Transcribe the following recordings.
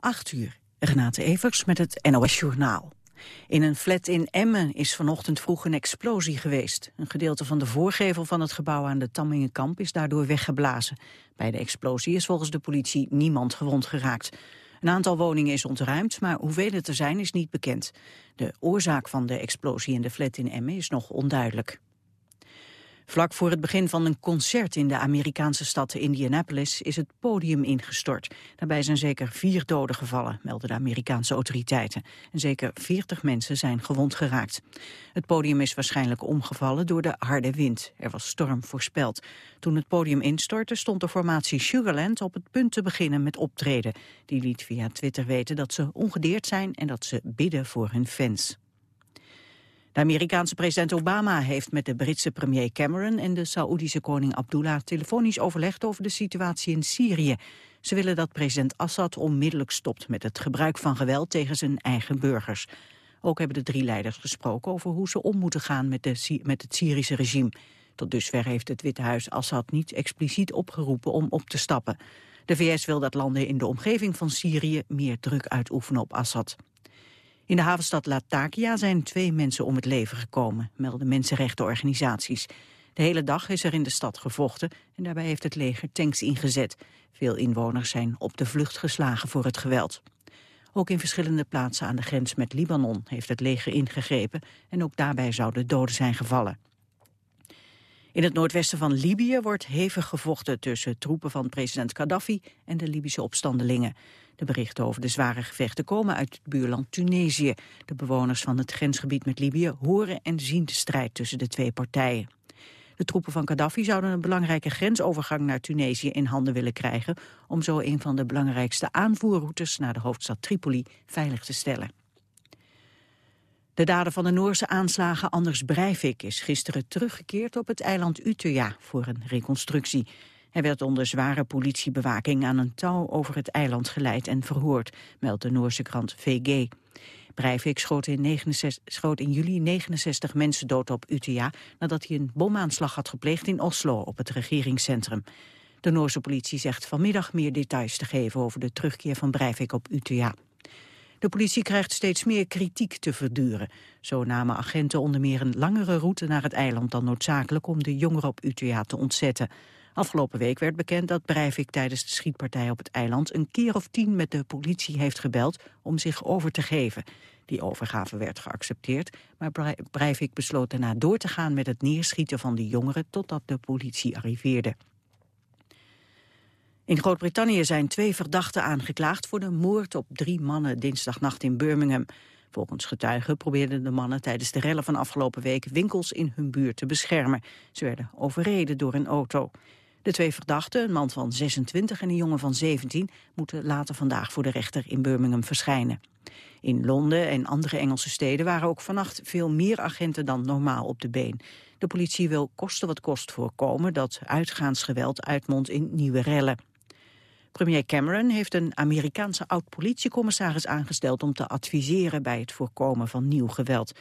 8 uur. Renate Evers met het NOS Journaal. In een flat in Emmen is vanochtend vroeg een explosie geweest. Een gedeelte van de voorgevel van het gebouw aan de Tammingenkamp is daardoor weggeblazen. Bij de explosie is volgens de politie niemand gewond geraakt. Een aantal woningen is ontruimd, maar hoeveel het er zijn is niet bekend. De oorzaak van de explosie in de flat in Emmen is nog onduidelijk. Vlak voor het begin van een concert in de Amerikaanse stad Indianapolis is het podium ingestort. Daarbij zijn zeker vier doden gevallen, melden de Amerikaanse autoriteiten. En zeker veertig mensen zijn gewond geraakt. Het podium is waarschijnlijk omgevallen door de harde wind. Er was storm voorspeld. Toen het podium instortte stond de formatie Sugarland op het punt te beginnen met optreden. Die liet via Twitter weten dat ze ongedeerd zijn en dat ze bidden voor hun fans. De Amerikaanse president Obama heeft met de Britse premier Cameron en de Saoedische koning Abdullah telefonisch overlegd over de situatie in Syrië. Ze willen dat president Assad onmiddellijk stopt met het gebruik van geweld tegen zijn eigen burgers. Ook hebben de drie leiders gesproken over hoe ze om moeten gaan met, de, met het Syrische regime. Tot dusver heeft het Witte Huis Assad niet expliciet opgeroepen om op te stappen. De VS wil dat landen in de omgeving van Syrië meer druk uitoefenen op Assad. In de havenstad Latakia zijn twee mensen om het leven gekomen, melden mensenrechtenorganisaties. De hele dag is er in de stad gevochten en daarbij heeft het leger tanks ingezet. Veel inwoners zijn op de vlucht geslagen voor het geweld. Ook in verschillende plaatsen aan de grens met Libanon heeft het leger ingegrepen en ook daarbij zouden doden zijn gevallen. In het noordwesten van Libië wordt hevig gevochten tussen troepen van president Gaddafi en de Libische opstandelingen. De berichten over de zware gevechten komen uit het buurland Tunesië. De bewoners van het grensgebied met Libië horen en zien de strijd tussen de twee partijen. De troepen van Gaddafi zouden een belangrijke grensovergang naar Tunesië in handen willen krijgen... om zo een van de belangrijkste aanvoerroutes naar de hoofdstad Tripoli veilig te stellen. De dader van de Noorse aanslagen Anders Breivik is gisteren teruggekeerd op het eiland Utøya voor een reconstructie. Hij werd onder zware politiebewaking aan een touw over het eiland geleid en verhoord, meldt de Noorse krant VG. Breivik schoot in, 69, schoot in juli 69 mensen dood op Utøya nadat hij een bomaanslag had gepleegd in Oslo op het regeringscentrum. De Noorse politie zegt vanmiddag meer details te geven over de terugkeer van Breivik op Utøya. De politie krijgt steeds meer kritiek te verduren. Zo namen agenten onder meer een langere route naar het eiland dan noodzakelijk om de jongeren op Utøya te ontzetten. Afgelopen week werd bekend dat Breivik tijdens de schietpartij op het eiland een keer of tien met de politie heeft gebeld om zich over te geven. Die overgave werd geaccepteerd, maar Breivik besloot daarna door te gaan met het neerschieten van de jongeren totdat de politie arriveerde. In Groot-Brittannië zijn twee verdachten aangeklaagd voor de moord op drie mannen dinsdagnacht in Birmingham. Volgens getuigen probeerden de mannen tijdens de rellen van afgelopen week winkels in hun buurt te beschermen. Ze werden overreden door een auto. De twee verdachten, een man van 26 en een jongen van 17, moeten later vandaag voor de rechter in Birmingham verschijnen. In Londen en andere Engelse steden waren ook vannacht veel meer agenten dan normaal op de been. De politie wil kosten wat kost voorkomen dat uitgaansgeweld uitmondt in nieuwe rellen. Premier Cameron heeft een Amerikaanse oud-politiecommissaris aangesteld om te adviseren bij het voorkomen van nieuw geweld.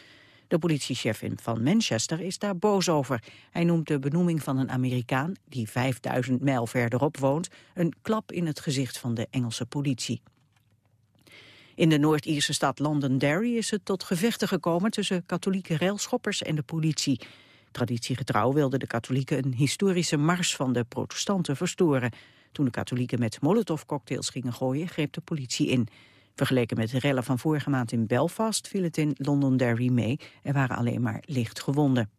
De politiechef van Manchester is daar boos over. Hij noemt de benoeming van een Amerikaan, die 5000 mijl verderop woont, een klap in het gezicht van de Engelse politie. In de Noord-Ierse stad Londonderry is het tot gevechten gekomen tussen katholieke railschoppers en de politie. Traditiegetrouw wilden de katholieken een historische mars van de protestanten verstoren. Toen de katholieken met molotovcocktails gingen gooien, greep de politie in. Vergeleken met de rellen van vorige maand in Belfast viel het in Londonderry mee. Er waren alleen maar licht gewonden.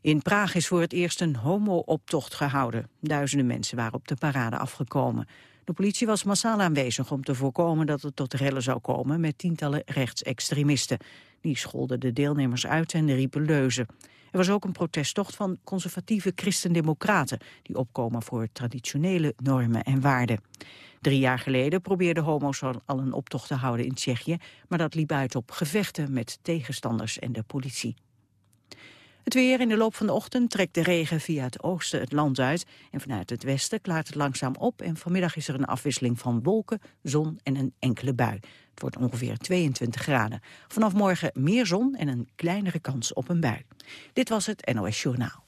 In Praag is voor het eerst een homo-optocht gehouden. Duizenden mensen waren op de parade afgekomen. De politie was massaal aanwezig om te voorkomen dat het tot rellen zou komen met tientallen rechtsextremisten. Die scholden de deelnemers uit en riepen leuzen. Er was ook een protesttocht van conservatieve christendemocraten... die opkomen voor traditionele normen en waarden. Drie jaar geleden probeerden homo's al een optocht te houden in Tsjechië... maar dat liep uit op gevechten met tegenstanders en de politie. Het weer in de loop van de ochtend trekt de regen via het oosten het land uit. En vanuit het westen klaart het langzaam op. En vanmiddag is er een afwisseling van wolken, zon en een enkele bui. Het wordt ongeveer 22 graden. Vanaf morgen meer zon en een kleinere kans op een bui. Dit was het NOS Journaal.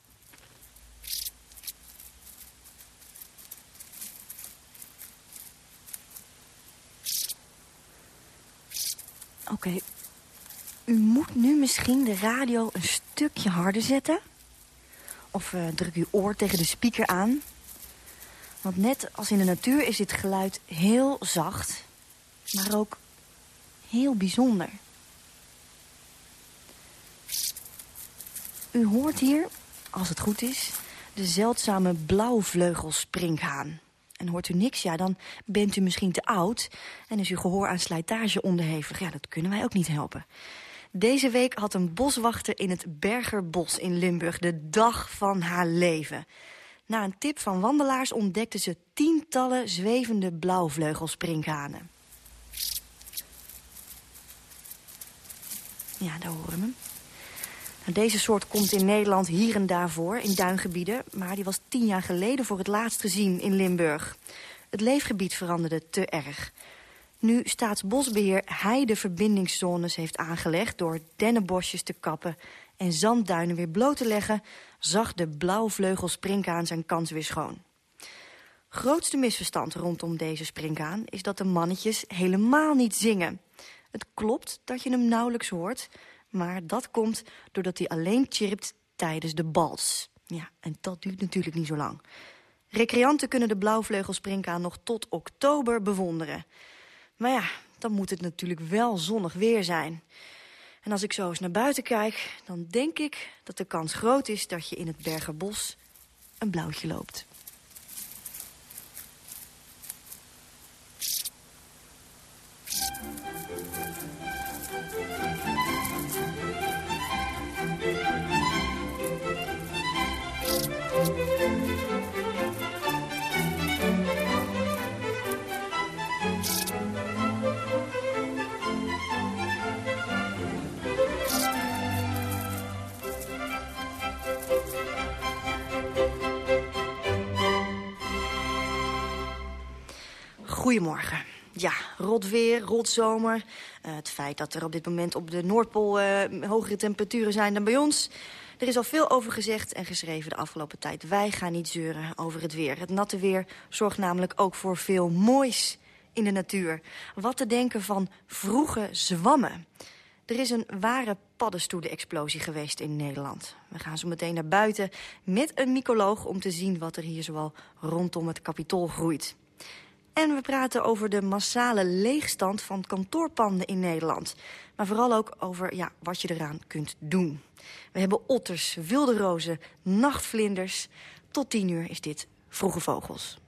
Oké. U moet nu misschien de radio een stukje harder zetten. Of uh, druk uw oor tegen de speaker aan. Want net als in de natuur is dit geluid heel zacht. Maar ook heel bijzonder. U hoort hier, als het goed is, de zeldzame blauwvleugelsprinkhaan. En hoort u niks, ja, dan bent u misschien te oud... en is uw gehoor aan slijtage onderhevig. Ja, dat kunnen wij ook niet helpen. Deze week had een boswachter in het Bergerbos in Limburg... de dag van haar leven. Na een tip van wandelaars ontdekten ze tientallen zwevende blauwvleugelsprinkhanen. Ja, daar horen we hem. Nou, deze soort komt in Nederland hier en daar voor, in duingebieden. Maar die was tien jaar geleden voor het laatst gezien in Limburg. Het leefgebied veranderde te erg. Nu Staatsbosbeheer heideverbindingszones heeft aangelegd... door dennenbosjes te kappen en zandduinen weer bloot te leggen... zag de blauwvleugel springkaan zijn kans weer schoon. Grootste misverstand rondom deze springkaan... is dat de mannetjes helemaal niet zingen. Het klopt dat je hem nauwelijks hoort... Maar dat komt doordat hij alleen chirpt tijdens de bals. Ja, en dat duurt natuurlijk niet zo lang. Recreanten kunnen de blauwvleugelspringkaan nog tot oktober bewonderen. Maar ja, dan moet het natuurlijk wel zonnig weer zijn. En als ik zo eens naar buiten kijk, dan denk ik dat de kans groot is... dat je in het Bergerbos een blauwtje loopt. Goedemorgen. Ja, rot weer, rot zomer. Uh, het feit dat er op dit moment op de Noordpool uh, hogere temperaturen zijn dan bij ons. Er is al veel over gezegd en geschreven de afgelopen tijd. Wij gaan niet zeuren over het weer. Het natte weer zorgt namelijk ook voor veel moois in de natuur. Wat te denken van vroege zwammen. Er is een ware paddenstoelen-explosie geweest in Nederland. We gaan zo meteen naar buiten met een mycoloog... om te zien wat er hier zoal rondom het kapitool groeit. En we praten over de massale leegstand van kantoorpanden in Nederland. Maar vooral ook over ja, wat je eraan kunt doen. We hebben otters, wilde rozen, nachtvlinders. Tot tien uur is dit Vroege Vogels.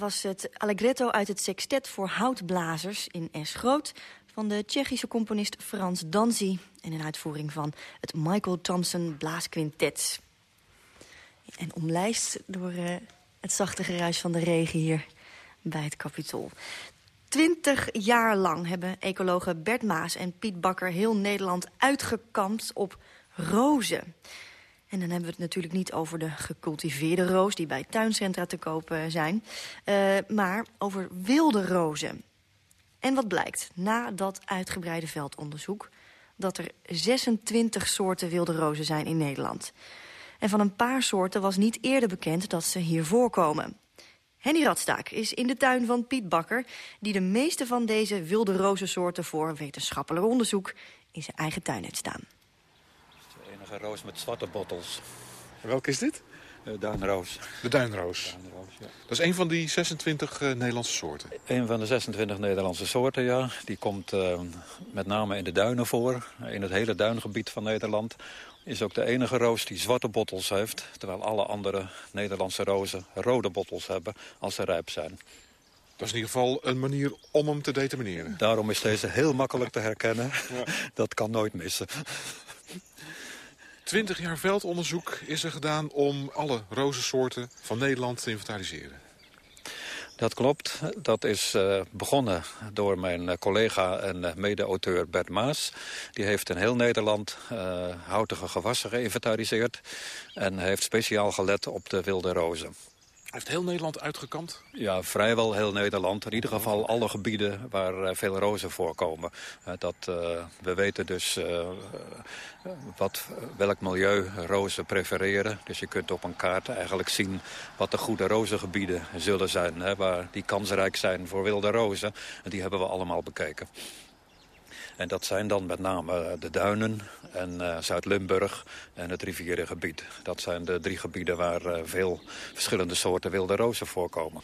Was het Allegretto uit het sextet voor houtblazers in S groot... van de Tsjechische componist Frans Danzi... en een uitvoering van het Michael Thompson Blaasquintet. En omlijst door uh, het zachte geruis van de regen hier bij het Capitool. Twintig jaar lang hebben ecologen Bert Maas en Piet Bakker... heel Nederland uitgekampt op rozen. En dan hebben we het natuurlijk niet over de gecultiveerde roos... die bij tuincentra te koop zijn, uh, maar over wilde rozen. En wat blijkt na dat uitgebreide veldonderzoek... dat er 26 soorten wilde rozen zijn in Nederland. En van een paar soorten was niet eerder bekend dat ze hier voorkomen. Henny Radstaak is in de tuin van Piet Bakker... die de meeste van deze wilde rozensoorten voor wetenschappelijk onderzoek... in zijn eigen tuin heeft staan roos met zwarte bottels. Welke is dit? Uh, duinroos. De duinroos. duinroos ja. Dat is een van die 26 uh, Nederlandse soorten? Een van de 26 Nederlandse soorten, ja. Die komt uh, met name in de duinen voor. In het hele duingebied van Nederland. Is ook de enige roos die zwarte bottels heeft. Terwijl alle andere Nederlandse rozen rode bottels hebben als ze rijp zijn. Dat is in ieder geval een manier om hem te determineren. Daarom is deze heel makkelijk te herkennen. Ja. Dat kan nooit missen. 20 jaar veldonderzoek is er gedaan om alle rozensoorten van Nederland te inventariseren. Dat klopt. Dat is uh, begonnen door mijn uh, collega en uh, mede-auteur Bert Maas. Die heeft in heel Nederland houtige gewassen geïnventariseerd... en heeft speciaal gelet op de wilde rozen heeft heel Nederland uitgekampt? Ja, vrijwel heel Nederland. In ieder geval alle gebieden waar uh, veel rozen voorkomen. Uh, dat, uh, we weten dus wat, welk milieu rozen prefereren. Dus je kunt op een kaart eigenlijk zien wat de goede rozengebieden zullen zijn. Hè, waar die kansrijk zijn voor wilde rozen. En die hebben we allemaal bekeken. En dat zijn dan met name de duinen en uh, Zuid-Limburg en het rivierengebied. Dat zijn de drie gebieden waar uh, veel verschillende soorten wilde rozen voorkomen.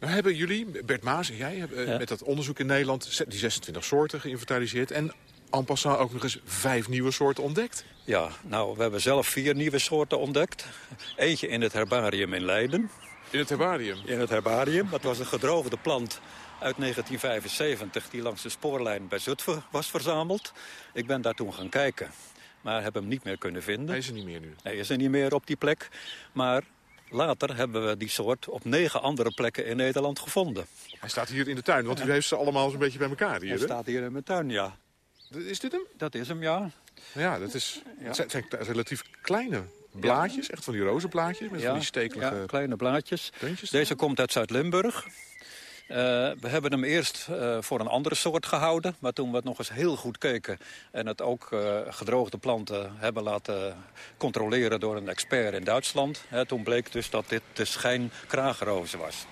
Nou hebben jullie, Bert Maas en jij, hebben, ja. met dat onderzoek in Nederland... die 26 soorten geïnventariseerd en en passant ook nog eens vijf nieuwe soorten ontdekt. Ja, nou, we hebben zelf vier nieuwe soorten ontdekt. Eentje in het herbarium in Leiden. In het herbarium? In het herbarium. Dat was een gedroogde plant uit 1975 die langs de spoorlijn bij Zutphen was verzameld. Ik ben daar toen gaan kijken, maar heb hem niet meer kunnen vinden. Hij is er niet meer nu? Hij is er niet meer op die plek, maar later hebben we die soort op negen andere plekken in Nederland gevonden. Hij staat hier in de tuin, want u heeft ze allemaal zo'n beetje bij elkaar hier, Hij staat hier in mijn tuin, ja. Is dit hem? Dat is hem, ja. Ja, dat is, ja. Het, zijn, relatief kleine blaadjes, echt van die rozenblaadjes met ja, van die stekelige... Ja, kleine blaadjes. Deze komt uit Zuid-Limburg. Uh, we hebben hem eerst uh, voor een andere soort gehouden. Maar toen we het nog eens heel goed keken... en het ook uh, gedroogde planten hebben laten controleren door een expert in Duitsland... Hè, toen bleek dus dat dit de schijnkraagroos was.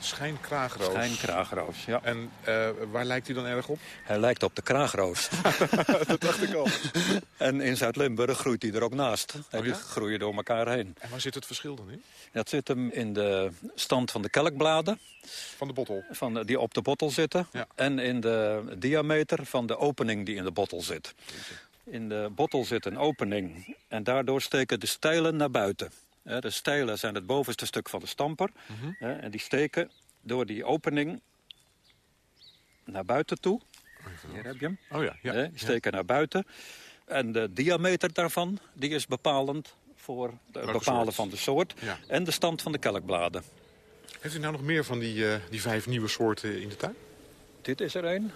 Schijnkraagroos. Schijnkraagroos, ja. En uh, waar lijkt hij dan erg op? Hij lijkt op de kraagroos. dat dacht ik al. en in Zuid-Limburg groeit hij er ook naast. Oh, ja? Die groeien door elkaar heen. En waar zit het verschil dan in? Dat zit hem in de stand van de kelkbladen. Van de bottel? Van de, die op de bottel zitten. Ja. En in de diameter van de opening die in de bottel zit. In de bottel zit een opening. En daardoor steken de stijlen naar buiten. De stijlen zijn het bovenste stuk van de stamper. Mm -hmm. En die steken door die opening naar buiten toe. Hier heb je hem. Oh ja, ja. Die steken ja. naar buiten. En de diameter daarvan die is bepalend voor het bepalen soort? van de soort. Ja. En de stand van de kelkbladen. Heeft u nou nog meer van die, uh, die vijf nieuwe soorten in de tuin? Dit is er een.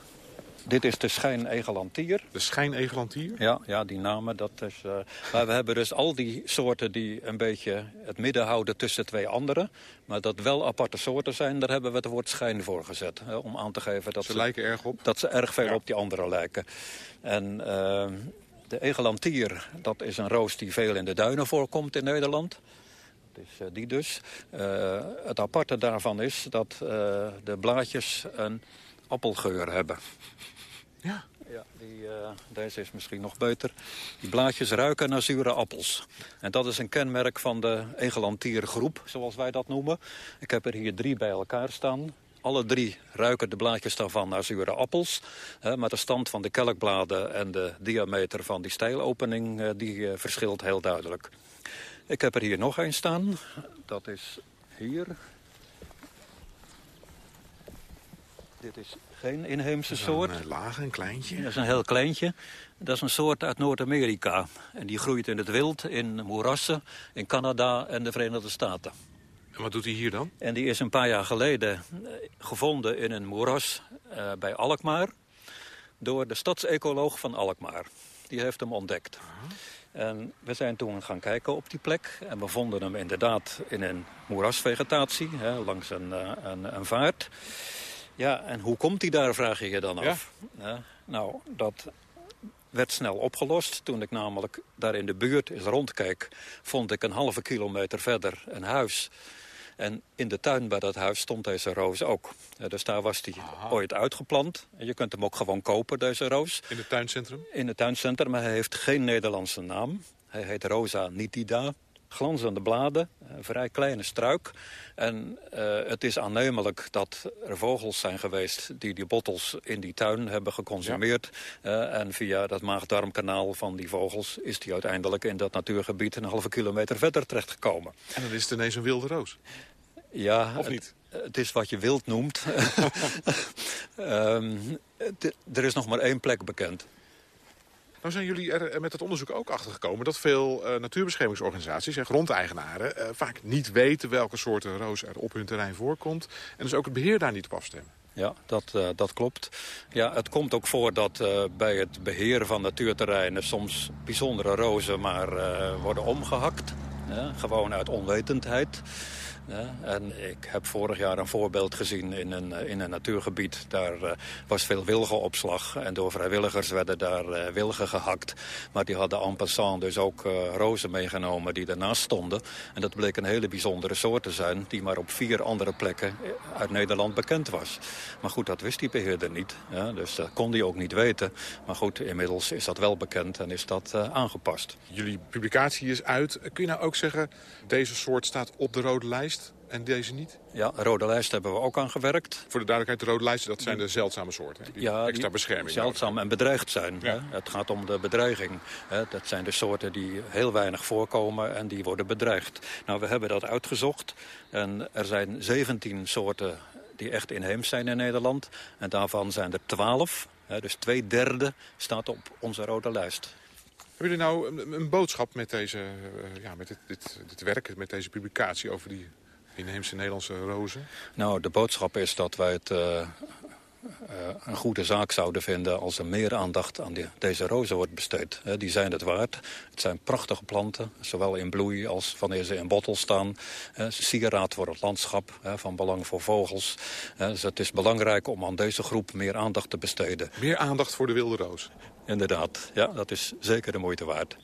Dit is de schijnegelantier. De schijnegelantier? Ja, ja, die namen. Dat is, uh, maar we hebben dus al die soorten die een beetje het midden houden tussen twee andere. Maar dat wel aparte soorten zijn, daar hebben we het woord schijn voor gezet. Hè, om aan te geven dat ze, ze lijken erg op? Dat ze erg veel ja. op die andere lijken. En uh, de egelantier, dat is een roos die veel in de duinen voorkomt in Nederland. Dat is uh, die dus. het aparte daarvan is dat de blaadjes een appelgeur hebben. Ja. Ja, die, uh, deze is misschien nog beter. Die blaadjes ruiken naar zure appels. En dat is een kenmerk van de egelantiergroep, zoals wij dat noemen. Ik heb er hier drie bij elkaar staan. Alle drie ruiken de blaadjes daarvan naar zure appels. Hè, maar de stand van de kelkbladen en de diameter van die stijlopening... Uh, die uh, verschilt heel duidelijk. Ik heb er hier nog een staan. Dat is hier. Dit is geen inheemse soort. Een lage, een kleintje. Dat is een heel kleintje. Dat is een soort uit Noord-Amerika. En die groeit in het wild, in moerassen, in Canada en de Verenigde Staten. En wat doet hij hier dan? En die is een paar jaar geleden gevonden in een moeras uh, bij Alkmaar... door de stadsecoloog van Alkmaar. Die heeft hem ontdekt. En we zijn toen gaan kijken op die plek. En we vonden hem inderdaad in een moerasvegetatie, hè, langs een, een, een vaart. Ja, en hoe komt hij daar, vraag je je dan af. Ja. nou, dat werd snel opgelost. Toen ik namelijk daar in de buurt eens rondkeek... vond ik een halve kilometer verder een huis. En in de tuin bij dat huis stond deze roos ook. Dus daar was die ooit uitgeplant. En je kunt hem ook gewoon kopen, deze roos. In het tuincentrum? In het tuincentrum, maar hij heeft geen Nederlandse naam. Hij heet Rosa nitida glanzende bladen, een vrij kleine struik. En uh, het is aannemelijk dat er vogels zijn geweest die die bottels in die tuin hebben geconsumeerd. Ja. Uh, en via dat maag-darmkanaal van die vogels is die uiteindelijk in dat natuurgebied een halve kilometer verder terechtgekomen. En dan is het ineens een wilde roos? Ja, of niet? Het, het is wat je wild noemt. um, er is nog maar één plek bekend. Nou zijn jullie er met het onderzoek ook achter gekomen... dat veel uh, natuurbeschermingsorganisaties en grondeigenaren... Uh, vaak niet weten welke soorten roos er op hun terrein voorkomt... en dus ook het beheer daar niet op afstemmen. Ja, dat, dat klopt. Ja, het komt ook voor dat bij het beheren van natuurterreinen... soms bijzondere rozen maar worden omgehakt. Gewoon uit onwetendheid. En ik heb vorig jaar een voorbeeld gezien in een, in een natuurgebied. Daar uh, was veel wilgenopslag en door vrijwilligers werden daar uh, wilgen gehakt. Maar die hadden en passant dus ook rozen meegenomen die daarnaast stonden. En dat bleek een hele bijzondere soort te zijn... die maar op vier andere plekken uit Nederland bekend was. Maar goed, dat wist die beheerder niet. Ja, dus dat kon hij ook niet weten. Maar goed, inmiddels is dat wel bekend en is dat aangepast. Jullie publicatie is uit. Kun je nou ook zeggen, deze soort staat op de rode lijst? En deze niet? Ja, rode lijst hebben we ook aan gewerkt. Voor de duidelijkheid, de rode lijsten, dat zijn de zeldzame soorten. Die ja, extra bescherming. zeldzaam en bedreigd zijn. Ja. Hè? Het gaat om de bedreiging. Hè? Dat zijn de soorten die heel weinig voorkomen en die worden bedreigd. Nou, we hebben dat uitgezocht. En er zijn 17 soorten die echt inheems zijn in Nederland. En daarvan zijn er 12. Hè? Dus twee derde staat op onze rode lijst. Hebben jullie nou een, een boodschap met, deze, uh, ja, met dit, dit, dit werk, met deze publicatie over die inheemse Nederlandse rozen? Nou, de boodschap is dat wij het uh, uh, een goede zaak zouden vinden... als er meer aandacht aan die, deze rozen wordt besteed. Die zijn het waard. Het zijn prachtige planten, zowel in bloei als wanneer ze in bottel staan. sieraad voor het landschap, van belang voor vogels. dus het is belangrijk om aan deze groep meer aandacht te besteden. Meer aandacht voor de wilde roos? Inderdaad, ja, dat is zeker de moeite waard.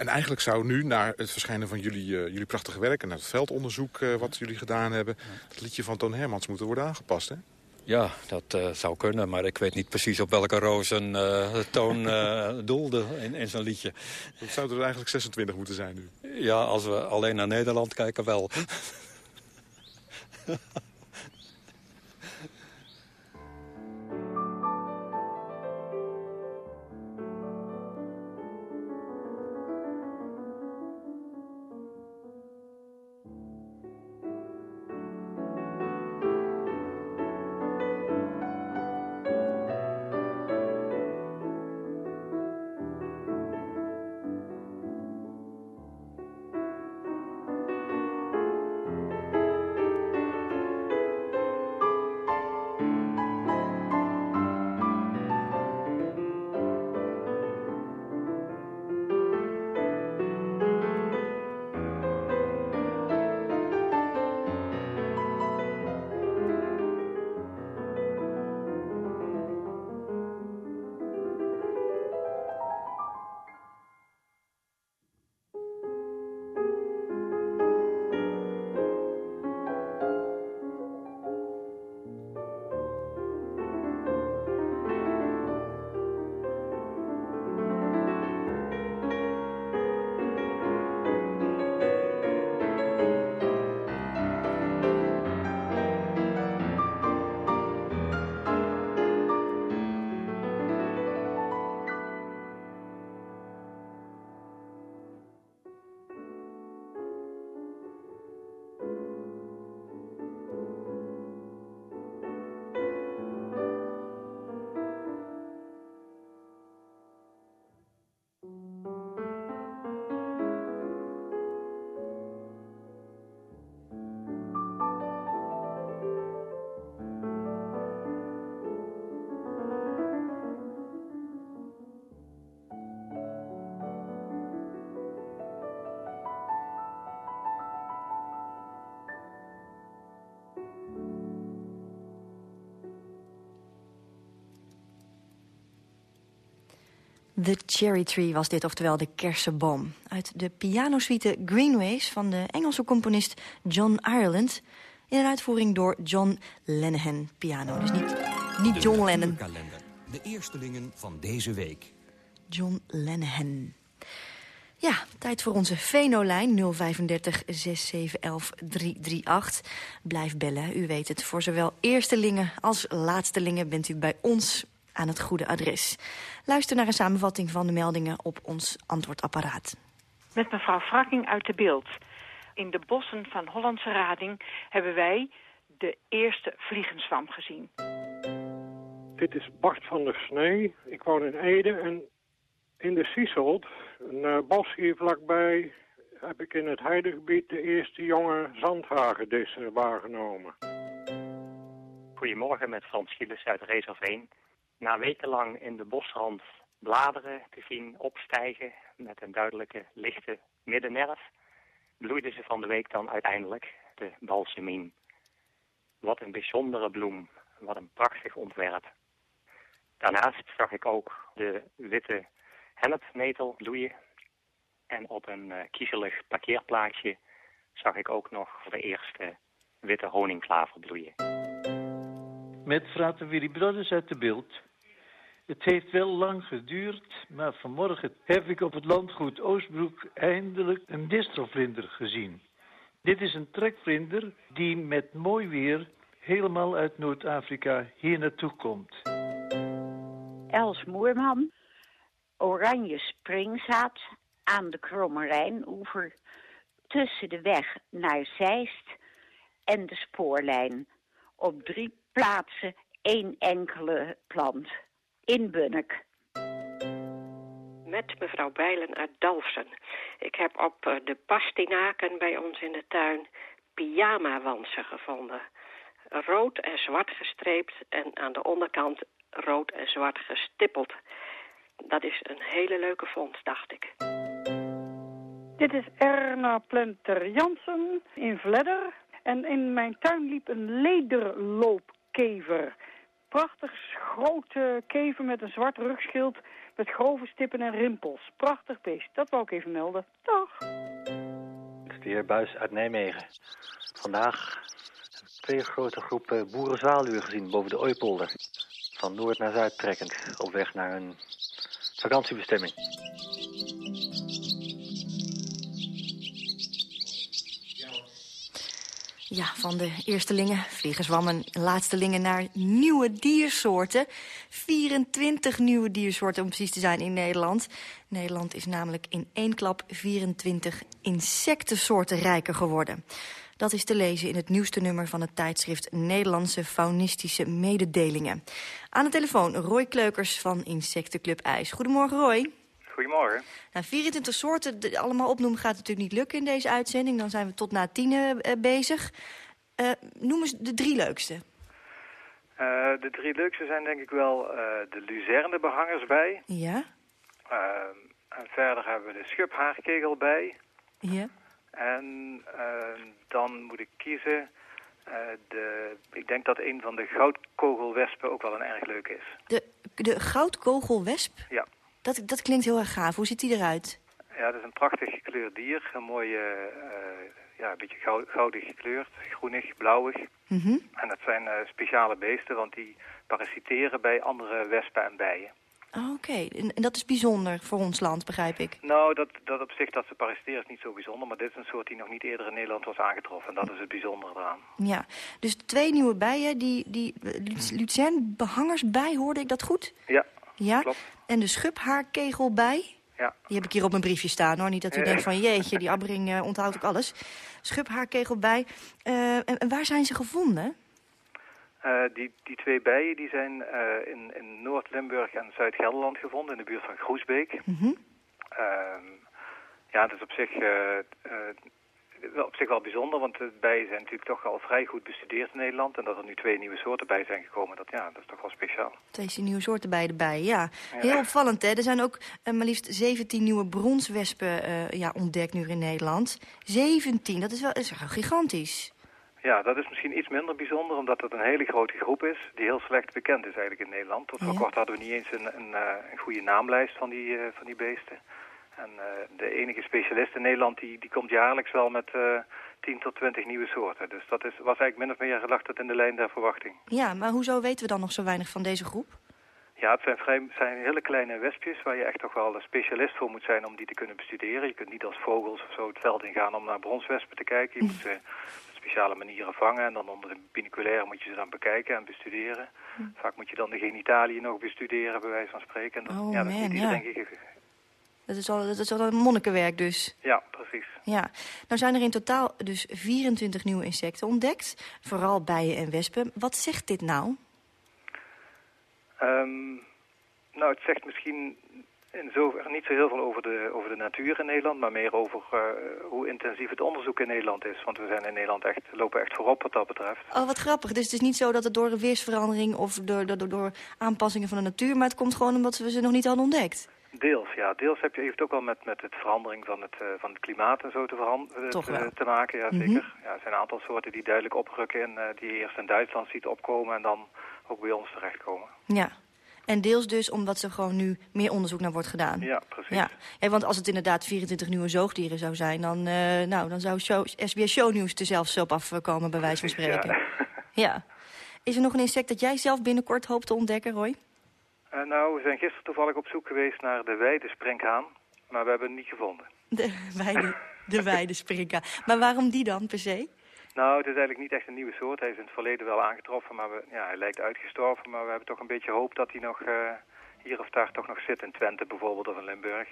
En eigenlijk zou nu, na het verschijnen van jullie, uh, jullie prachtige werk... en naar het veldonderzoek uh, wat jullie gedaan hebben... het liedje van Toon Hermans moeten worden aangepast, hè? Ja, dat uh, zou kunnen, maar ik weet niet precies op welke rozen Toon doelde in, in zijn liedje. Dat zou er eigenlijk 26 moeten zijn nu. Ja, als we alleen naar Nederland kijken wel. The Cherry Tree was dit, oftewel de kersenboom. Uit de pianosuite Greenways van de Engelse componist John Ireland... in een uitvoering door John Lennon piano. Dus niet, niet John Lennon. De eerstelingen van deze week. John Lennon. Ja, tijd voor onze Venolijn 035 6711 338. Blijf bellen, u weet het. Voor zowel eerstelingen als laatstelingen bent u bij ons aan het goede adres. Luister naar een samenvatting van de meldingen op ons antwoordapparaat. Met mevrouw Frakking uit de beeld. In de bossen van Hollandse Rading hebben wij de eerste vliegenzwam gezien. Dit is Bart van der Snee. Ik woon in Ede en in de Sieselt, een uh, bos hier vlakbij, heb ik in het heidegebied de eerste jonge zandhagedissen waargenomen. Goedemorgen met Frans Gilles uit Reserveen. Na wekenlang in de bosrand bladeren te zien opstijgen met een duidelijke lichte middennerf, bloeide ze van de week dan uiteindelijk, de balsemien. Wat een bijzondere bloem, wat een prachtig ontwerp. Daarnaast zag ik ook de witte hennepnetel bloeien. En op een uh, kiezelig parkeerplaatsje zag ik ook nog de eerste witte honingklaver bloeien. Met Frater Willy Brothers uit de beeld. Het heeft wel lang geduurd, maar vanmorgen heb ik op het landgoed Oostbroek eindelijk een distrofvlinder gezien. Dit is een trekvlinder die met mooi weer helemaal uit Noord-Afrika hier naartoe komt. Els Moerman, oranje springzaad aan de Kromme Rijnoever... tussen de weg naar Zeist en de spoorlijn. Op drie plaatsen één enkele plant. In Bunnik. Met mevrouw Bijlen uit Dalfsen. Ik heb op eh, de pastinaken bij ons in de tuin pyjama-wansen gevonden. Rood en zwart gestreept en aan de onderkant rood en zwart gestippeld. Dat is een hele leuke vondst, dacht ik. Dit is Erna Plenter Jansen in Vledder. En in mijn tuin liep een lederloopkever. Prachtig grote kever met een zwart rugschild met grove stippen en rimpels. Prachtig beest, dat wou ik even melden. Dag. Het is de heer Buis uit Nijmegen. Vandaag twee grote groepen boerenzwaluwen gezien boven de Ooipolder. Van noord naar zuid trekkend, op weg naar een vakantiebestemming. Ja, van de eerstelingen, vliegerswammen, laatstelingen naar nieuwe diersoorten. 24 nieuwe diersoorten om precies te zijn in Nederland. Nederland is namelijk in één klap 24 insectensoorten rijker geworden. Dat is te lezen in het nieuwste nummer van het tijdschrift Nederlandse Faunistische Mededelingen. Aan de telefoon Roy Kleukers van Insectenclub IJs. Goedemorgen Roy. Goedemorgen. Nou, 24 soorten allemaal opnoemen gaat natuurlijk niet lukken in deze uitzending. Dan zijn we tot na tien uh, bezig. Uh, noem eens de drie leukste. Uh, de drie leukste zijn denk ik wel de luzernebehangers bij. Ja. en verder hebben we de schubhaarkegel bij. Ja. En dan moet ik kiezen... de, ik denk dat een van de goudkogelwespen ook wel een erg leuk is. De, de goudkogelwesp? Ja. Dat, dat klinkt heel erg gaaf. Hoe ziet die eruit? Ja, dat is een prachtig gekleurd dier. Een mooie, uh, ja, een beetje goud, goudig gekleurd, groenig, blauwig. Mm -hmm. En dat zijn uh, speciale beesten, want die parasiteren bij andere wespen en bijen. Oh, Oké, okay. en, en, dat is bijzonder voor ons land, begrijp ik? Nou, dat, dat op zich dat ze parasiteren is niet zo bijzonder. Maar dit is een soort die nog niet eerder in Nederland was aangetroffen. En dat is het bijzondere eraan. Ja, dus twee nieuwe bijen, die, die Lucerne-behangersbij, hoorde ik dat goed? Ja, ja? klopt. En de schubhaarkegel bij? Ja. Die heb ik hier op mijn briefje staan, hoor. Niet dat u denkt van, jeetje, die abbering uh, onthoudt ook alles. Schubhaarkegel bij. Uh, en, en, waar zijn ze gevonden? Uh, die, die twee bijen die zijn in, in Noord-Limburg en Zuid-Gelderland gevonden, in de buurt van Groesbeek. Mm -hmm. ja, het is op zich op zich wel bijzonder, want de bijen zijn natuurlijk toch al vrij goed bestudeerd in Nederland. En dat er nu twee nieuwe soorten bij zijn gekomen, dat, ja, dat is toch wel speciaal. Twee nieuwe soorten bij de bijen, ja. Heel opvallend, hè. Er zijn ook uh, maar liefst 17 nieuwe bronswespen uh, ja, ontdekt nu in Nederland. 17, dat is wel is gigantisch. Ja, dat is misschien iets minder bijzonder, omdat het een hele grote groep is die heel slecht bekend is eigenlijk in Nederland. Tot voor kort hadden we niet eens een, een, eh, een goede naamlijst van die, uh, van die beesten. En uh, de enige specialist in Nederland die, die komt jaarlijks wel met uh, 10 tot 20 nieuwe soorten. Dus dat is, was eigenlijk min of meer gedacht in de lijn der verwachting. Ja, maar hoezo weten we dan nog zo weinig van deze groep? Ja, het zijn, vrij, zijn hele kleine wespjes waar je echt toch wel een specialist voor moet zijn om die te kunnen bestuderen. Je kunt niet als vogels of zo het veld ingaan om naar bronswespen te kijken. Je moet ze op speciale manieren vangen en dan onder de binoculaire moet je ze dan bekijken en bestuderen. Hm. Vaak moet je dan de genitaliën nog bestuderen, bij wijze van spreken. En oh ja, dat man, ja. denk ik dat is, al, dat is al een monnikenwerk dus. Ja, precies. Ja. Nou zijn er in totaal dus 24 nieuwe insecten ontdekt. Vooral bijen en wespen. Wat zegt dit nou? Um, nou, het zegt misschien in zover niet zo heel veel over de, over de natuur in Nederland... maar meer over uh, hoe intensief het onderzoek in Nederland is. Want we zijn in Nederland echt, lopen echt voorop wat dat betreft. Oh, wat grappig. Dus het is niet zo dat het door een weersverandering... of door, door, door aanpassingen van de natuur... maar het komt gewoon omdat we ze nog niet hadden ontdekt? Deels, ja. Deels heb je heeft ook wel met, met het verandering van het, uh, van het klimaat en zo te, te, te, maken, ja zeker. Mm -hmm. ja, er zijn een aantal soorten die duidelijk oprukken en uh, die je eerst in Duitsland ziet opkomen en dan ook bij ons terechtkomen. Ja. En deels dus omdat er gewoon nu meer onderzoek naar wordt gedaan. Ja, precies. Ja. ja want als het inderdaad 24 nieuwe zoogdieren zou zijn... dan, uh, nou, dan zou show, SBS Shownieuws er zelfs op afkomen, bij wijze van spreken. Ja. ja. Is er nog een insect dat jij zelf binnenkort hoopt te ontdekken, Roy? Uh, nou, we zijn gisteren toevallig op zoek geweest naar de weidesprinkhaan, maar we hebben het niet gevonden. De, weide, de weidesprinkhaan. Maar waarom die dan per se? Nou, het is eigenlijk niet echt een nieuwe soort. Hij is in het verleden wel aangetroffen, maar we, ja, hij lijkt uitgestorven. Maar we hebben toch een beetje hoop dat hij nog uh, hier of daar toch nog zit. In Twente bijvoorbeeld of in Limburg.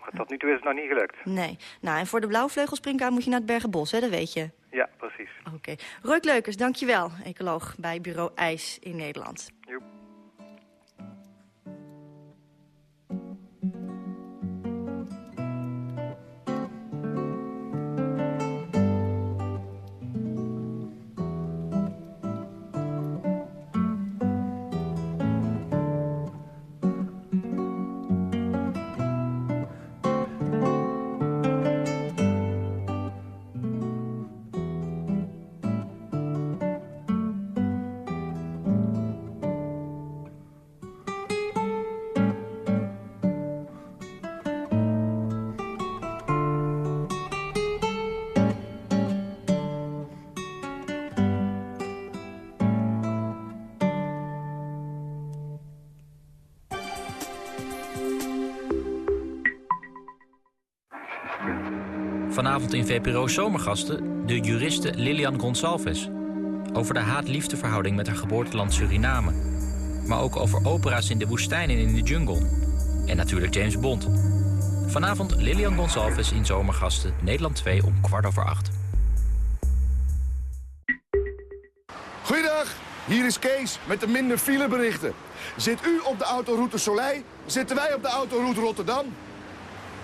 Maar tot nu toe is het nog niet gelukt. Nee. Nou, en voor de blauwvleugelsprinkhaan moet je naar het Bergenbos, hè? Dat weet je. Ja, precies. Oké. Okay. Leukers, dankjewel. Ecoloog bij Bureau IJs in Nederland. Vanavond in VPRO Zomergasten de juriste Lilian Gonsalves. Over de haat-liefdeverhouding met haar geboorteland Suriname. Maar ook over opera's in de woestijn en in de jungle. En natuurlijk James Bond. Vanavond Lilian Gonsalves in Zomergasten, Nederland 2 om kwart over acht. Goeiedag, hier is Kees met de minder fileberichten. Zit u op de autoroute Soleil, zitten wij op de autoroute Rotterdam.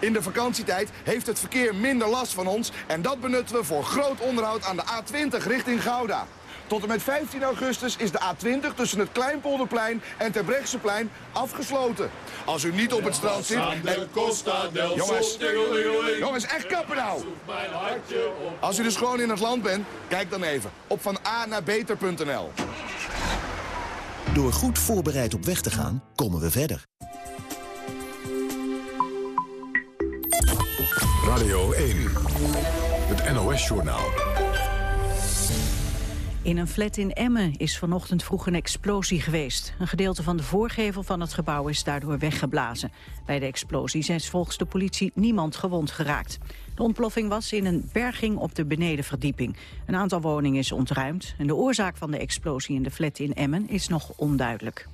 In de vakantietijd heeft het verkeer minder last van ons... en dat benutten we voor groot onderhoud aan de A20 richting Gouda. Tot en met 15 augustus is de A20 tussen het Kleinpolderplein en Terbrechtseplein afgesloten. Als u niet op het strand zit... En... Jongens, jongens, echt kappen nou! Als u dus gewoon in het land bent, kijk dan even op van A naar beter.nl. Door goed voorbereid op weg te gaan, komen we verder. Radio 1, het NOS-journaal. In een flat in Emmen is vanochtend vroeg een explosie geweest. Een gedeelte van de voorgevel van het gebouw is daardoor weggeblazen. Bij de explosie is volgens de politie niemand gewond geraakt. De ontploffing was in een berging op de benedenverdieping. Een aantal woningen is ontruimd. En de oorzaak van de explosie in de flat in Emmen is nog onduidelijk.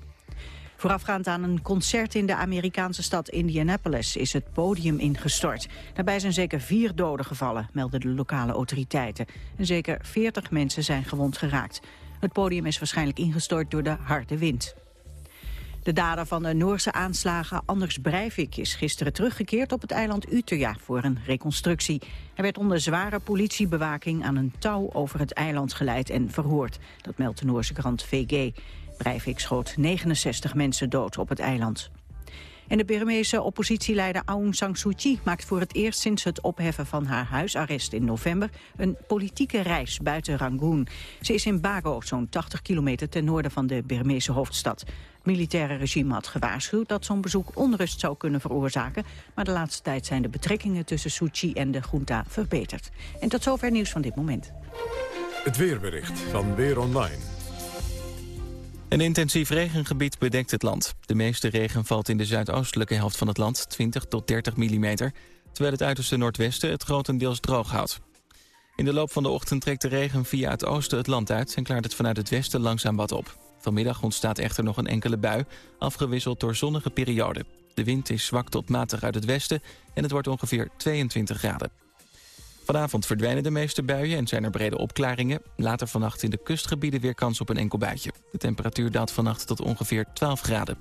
Voorafgaand aan een concert in de Amerikaanse stad Indianapolis is het podium ingestort. Daarbij zijn zeker vier doden gevallen, melden de lokale autoriteiten. En zeker veertig mensen zijn gewond geraakt. Het podium is waarschijnlijk ingestort door de harde wind. De dader van de Noorse aanslagen Anders Breivik is gisteren teruggekeerd op het eiland Utøya voor een reconstructie. Hij werd onder zware politiebewaking aan een touw over het eiland geleid en verhoord. Dat meldt de Noorse krant VG. Breivik schoot 69 mensen dood op het eiland. En de Burmeese oppositieleider Aung San Suu Kyi maakt voor het eerst sinds het opheffen van haar huisarrest in november een politieke reis buiten Rangoon. Ze is in Bago, zo'n 80 kilometer ten noorden van de Burmeese hoofdstad. Het militaire regime had gewaarschuwd dat zo'n bezoek onrust zou kunnen veroorzaken, maar de laatste tijd zijn de betrekkingen tussen Suu Kyi en de junta verbeterd. En tot zover nieuws van dit moment. Het weerbericht van Weer Online. Een intensief regengebied bedekt het land. De meeste regen valt in de zuidoostelijke helft van het land, 20 tot 30 mm... terwijl het uiterste noordwesten het grotendeels droog houdt. In de loop van de ochtend trekt de regen via het oosten het land uit... en klaart het vanuit het westen langzaam wat op. Vanmiddag ontstaat echter nog een enkele bui, afgewisseld door zonnige perioden. De wind is zwak tot matig uit het westen en het wordt ongeveer 22 graden. Vanavond verdwijnen de meeste buien en zijn er brede opklaringen. Later vannacht in de kustgebieden weer kans op een enkel buitje. De temperatuur daalt vannacht tot ongeveer 12 graden.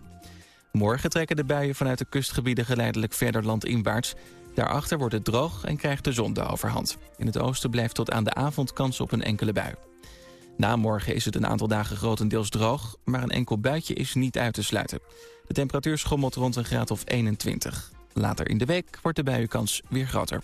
Morgen trekken de buien vanuit de kustgebieden geleidelijk verder landinwaarts. Daarachter wordt het droog en krijgt de zon de overhand. In het oosten blijft tot aan de avond kans op een enkele bui. Na morgen is het een aantal dagen grotendeels droog, maar een enkel buitje is niet uit te sluiten. De temperatuur schommelt rond een graad of 21. Later in de week wordt de buienkans weer groter.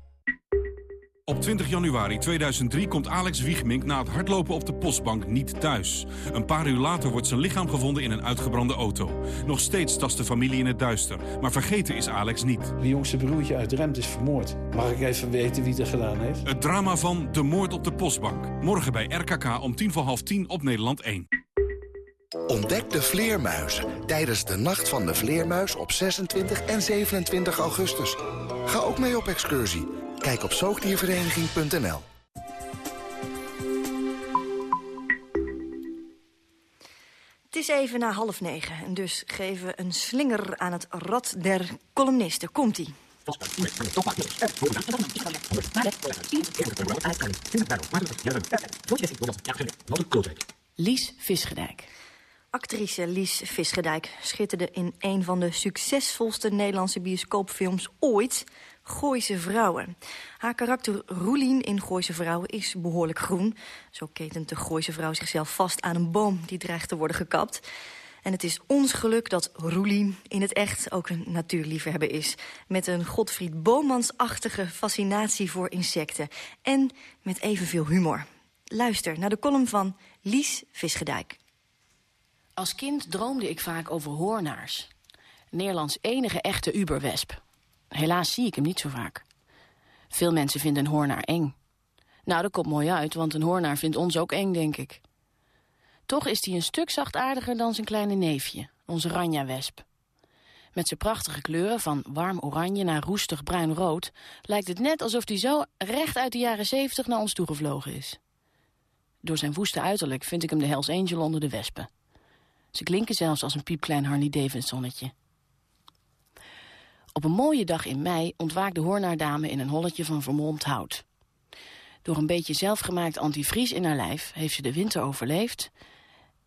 Op 20 januari 2003 komt Alex Wiegmink na het hardlopen op de postbank niet thuis. Een paar uur later wordt zijn lichaam gevonden in een uitgebrande auto. Nog steeds tast de familie in het duister. Maar vergeten is Alex niet. Mijn jongste broertje uit Remt is vermoord. Mag ik even weten wie het gedaan heeft? Het drama van De Moord op de Postbank. Morgen bij RKK om tien voor half tien op Nederland 1. Ontdek de vleermuizen tijdens de Nacht van de Vleermuis op 26 en 27 augustus. Ga ook mee op excursie. Kijk op zoogdiervereniging.nl. Het is even na half negen en dus geven we een slinger aan het rad der columnisten. Komt-ie. Lies Visgedijk. Actrice Lies Visgedijk schitterde in een van de succesvolste Nederlandse bioscoopfilms ooit, Gooise Vrouwen. Haar karakter Roelien in Gooise Vrouwen is behoorlijk groen. Zo ketent de Gooise vrouw zichzelf vast aan een boom die dreigt te worden gekapt. En het is ons geluk dat Roelien in het echt ook een natuurliefhebber is. Met een Godfried Bomans-achtige fascinatie voor insecten. En met evenveel humor. Luister naar de column van Lies Visgedijk. Als kind droomde ik vaak over hoornaars. Nederlands enige echte uberwesp. Helaas zie ik hem niet zo vaak. Veel mensen vinden een hoornaar eng. Nou, dat komt mooi uit, want een hoornaar vindt ons ook eng, denk ik. Toch is hij een stuk zachtaardiger dan zijn kleine neefje, onze ranja-wesp. Met zijn prachtige kleuren, van warm oranje naar roestig bruin-rood... lijkt het net alsof hij zo recht uit de jaren zeventig naar ons toegevlogen is. Door zijn woeste uiterlijk vind ik hem de Hells Angel onder de wespen. Ze klinken zelfs als een piepklein Harley Davidsonnetje. Op een mooie dag in mei ontwaakt de hoornaardame in een holletje van vermolmd hout. Door een beetje zelfgemaakt antivries in haar lijf heeft ze de winter overleefd...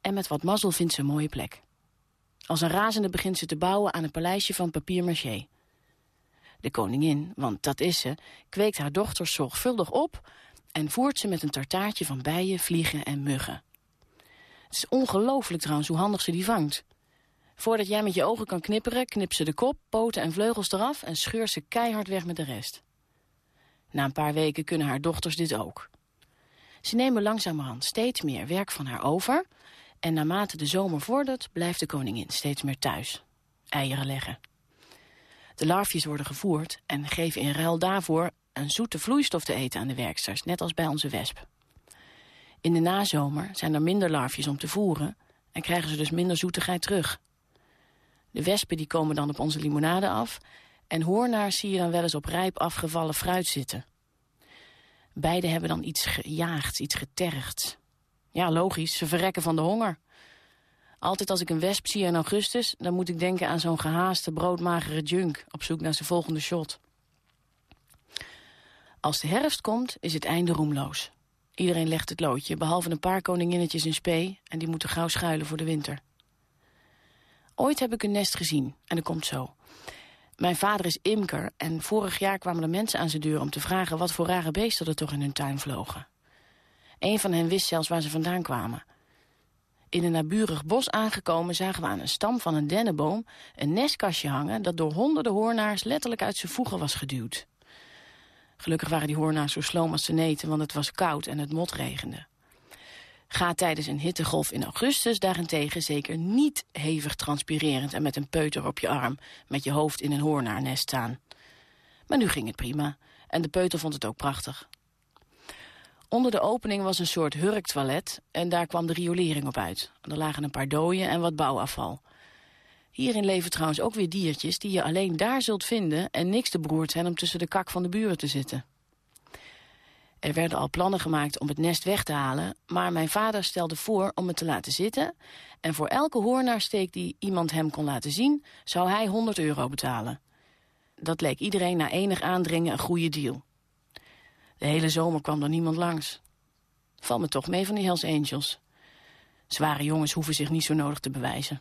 en met wat mazzel vindt ze een mooie plek. Als een razende begint ze te bouwen aan een paleisje van papier-maché. De koningin, want dat is ze, kweekt haar dochters zorgvuldig op... en voert ze met een tartaartje van bijen, vliegen en muggen. Het is ongelooflijk trouwens hoe handig ze die vangt. Voordat jij met je ogen kan knipperen, knip ze de kop, poten en vleugels eraf... en scheurt ze keihard weg met de rest. Na een paar weken kunnen haar dochters dit ook. Ze nemen langzamerhand steeds meer werk van haar over... en naarmate de zomer vordert, blijft de koningin steeds meer thuis. Eieren leggen. De larfjes worden gevoerd en geven in ruil daarvoor... een zoete vloeistof te eten aan de werksters, net als bij onze wesp. In de nazomer zijn er minder larfjes om te voeren... en krijgen ze dus minder zoetigheid terug. De wespen die komen dan op onze limonade af... en hoornaars zie je dan wel eens op rijp afgevallen fruit zitten. Beide hebben dan iets gejaagd, iets getergd. Ja, logisch, ze verrekken van de honger. Altijd als ik een wesp zie in augustus... dan moet ik denken aan zo'n gehaaste, broodmagere junk... op zoek naar zijn volgende shot. Als de herfst komt, is het einde roemloos. Iedereen legt het loodje, behalve een paar koninginnetjes in spee... en die moeten gauw schuilen voor de winter. Ooit heb ik een nest gezien, en dat komt zo. Mijn vader is imker en vorig jaar kwamen er mensen aan zijn deur... om te vragen wat voor rare beesten er toch in hun tuin vlogen. Een van hen wist zelfs waar ze vandaan kwamen. In een naburig bos aangekomen zagen we aan een stam van een dennenboom... een nestkastje hangen dat door honderden hoornaars letterlijk uit zijn voegen was geduwd. Gelukkig waren die hoornaars zo sloom als ze neten, want het was koud en het motregende. Ga tijdens een hittegolf in augustus daarentegen zeker niet hevig transpirerend... en met een peuter op je arm, met je hoofd in een hoornaarnest staan. Maar nu ging het prima en de peuter vond het ook prachtig. Onder de opening was een soort hurktoilet en daar kwam de riolering op uit. Er lagen een paar dooien en wat bouwafval. Hierin leven trouwens ook weer diertjes die je alleen daar zult vinden... en niks te beroerd zijn om tussen de kak van de buren te zitten. Er werden al plannen gemaakt om het nest weg te halen... maar mijn vader stelde voor om het te laten zitten... en voor elke hoornaarsteek die iemand hem kon laten zien... zou hij 100 euro betalen. Dat leek iedereen na enig aandringen een goede deal. De hele zomer kwam er niemand langs. Val me toch mee van die Hells Angels. Zware jongens hoeven zich niet zo nodig te bewijzen.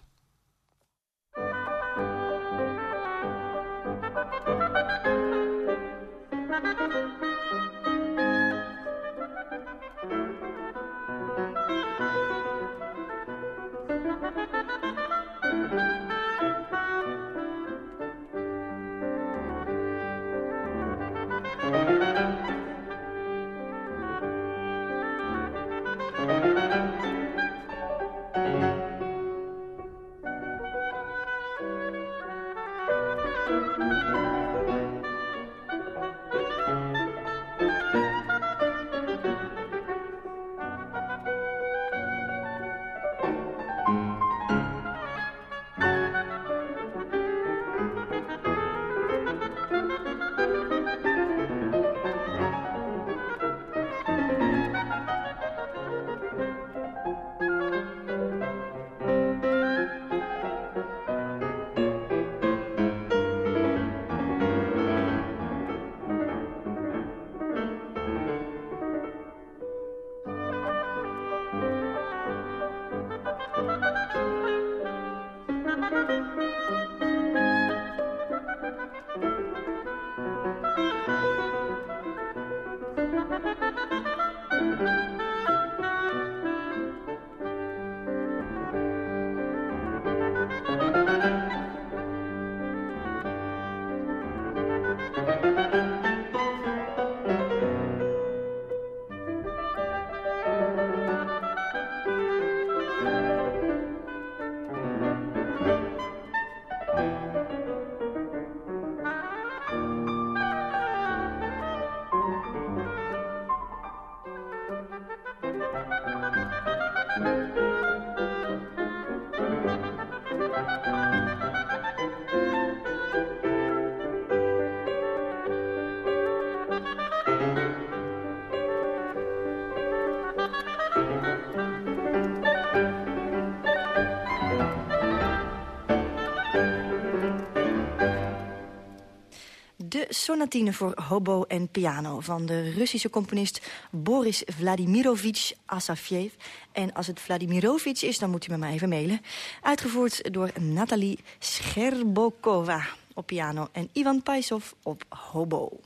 Sonatine voor hobo en piano... van de Russische componist Boris Vladimirovich Asafjev. En als het Vladimirovich is, dan moet u me maar even mailen. Uitgevoerd door Nathalie Scherbokova op piano... en Ivan Paisov op hobo.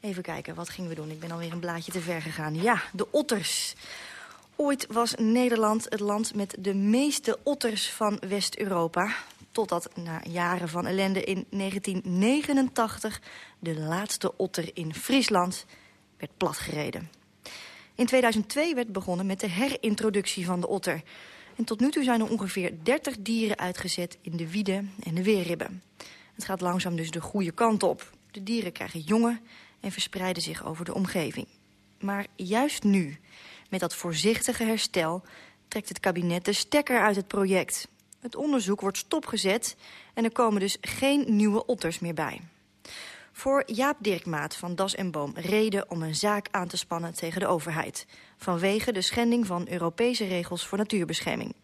Even kijken, wat gingen we doen? Ik ben alweer een blaadje te ver gegaan. Ja, de otters. Ooit was Nederland het land met de meeste otters van West-Europa. Totdat na jaren van ellende in 1989 de laatste otter in Friesland werd platgereden. In 2002 werd begonnen met de herintroductie van de otter. En tot nu toe zijn er ongeveer 30 dieren uitgezet in de wiede en de weerribben. Het gaat langzaam dus de goede kant op. De dieren krijgen jongen en verspreiden zich over de omgeving. Maar juist nu, met dat voorzichtige herstel... trekt het kabinet de stekker uit het project. Het onderzoek wordt stopgezet en er komen dus geen nieuwe otters meer bij. Voor Jaap Dirkmaat van Das en Boom reden om een zaak aan te spannen tegen de overheid... vanwege de schending van Europese regels voor natuurbescherming.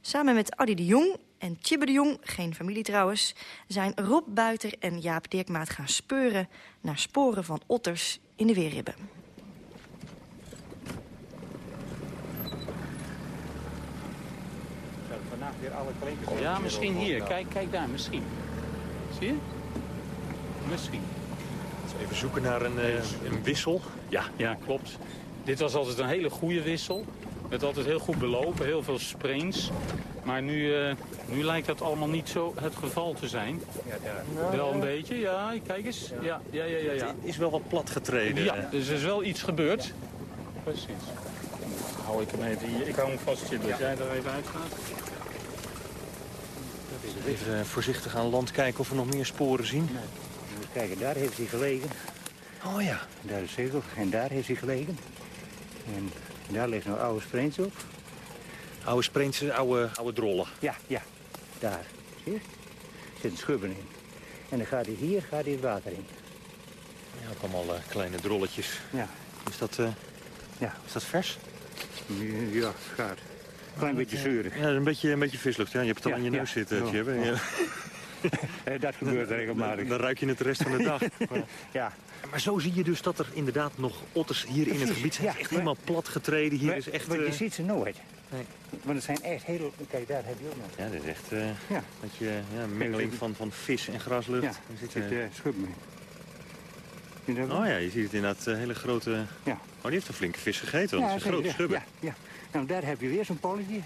Samen met Adi de Jong en Tjibbe de Jong, geen familie trouwens... zijn Rob Buiter en Jaap Dirkmaat gaan speuren... naar sporen van otters in de weerribben. vandaag weer alle kleintjes... Ja, misschien hier. Kijk, kijk daar, misschien. Zie je? Misschien. Even zoeken naar een, uh, een wissel. Ja, ja, klopt. Dit was altijd een hele goede wissel. Het altijd heel goed belopen, heel veel sprints. Maar nu, uh, nu lijkt dat allemaal niet zo het geval te zijn. Ja, ja. Wel een beetje, ja, kijk eens. Ja, ja, ja, ja, ja. Het is wel wat plat getreden. Ja, dus er is wel iets gebeurd. Precies. Dan hou ik hem even hier. Ik hou hem vast zitten als jij er even uitgaat. Even voorzichtig aan land kijken of we nog meer sporen zien. Nee. Kijken, daar heeft hij gelegen. Oh ja. Daar is zegel en daar heeft hij gelegen. En daar ligt nog oude spreens op. Oude spreens, oude, oude drollen? Ja, ja. Daar. Zie je? Er zitten schubben in. En dan gaat hij hier gaat hij het water in. Ja, ook allemaal uh, kleine drolletjes. Ja. Is dat, uh, ja. is dat vers? Ja, gaat. Klein beetje zeurig. Ja, een beetje, een beetje vislucht. Ja. Je hebt het al ja, aan je neus ja. zitten. Ja. dat gebeurt regelmatig. Dan ruik je het de rest van de dag. ja. Maar zo zie je dus dat er inderdaad nog otters hier in het gebied zijn. Ja, echt helemaal plat getreden. Hier maar, is echt, maar je uh... ziet ze nooit. Nee. Want het zijn echt heel... Kijk, daar heb je ook nog. Ja, dit is echt uh, ja. Dat je, ja, een mengeling van, van vis en graslucht. Ja, er zit, zit uh, schub mee. Oh ja, je ziet het inderdaad uh, hele grote... Ja. Oh, die heeft een flinke vis gegeten, want ja, het is een grote schubben. Ja, ja. Nou, daar heb je weer zo'n polletje.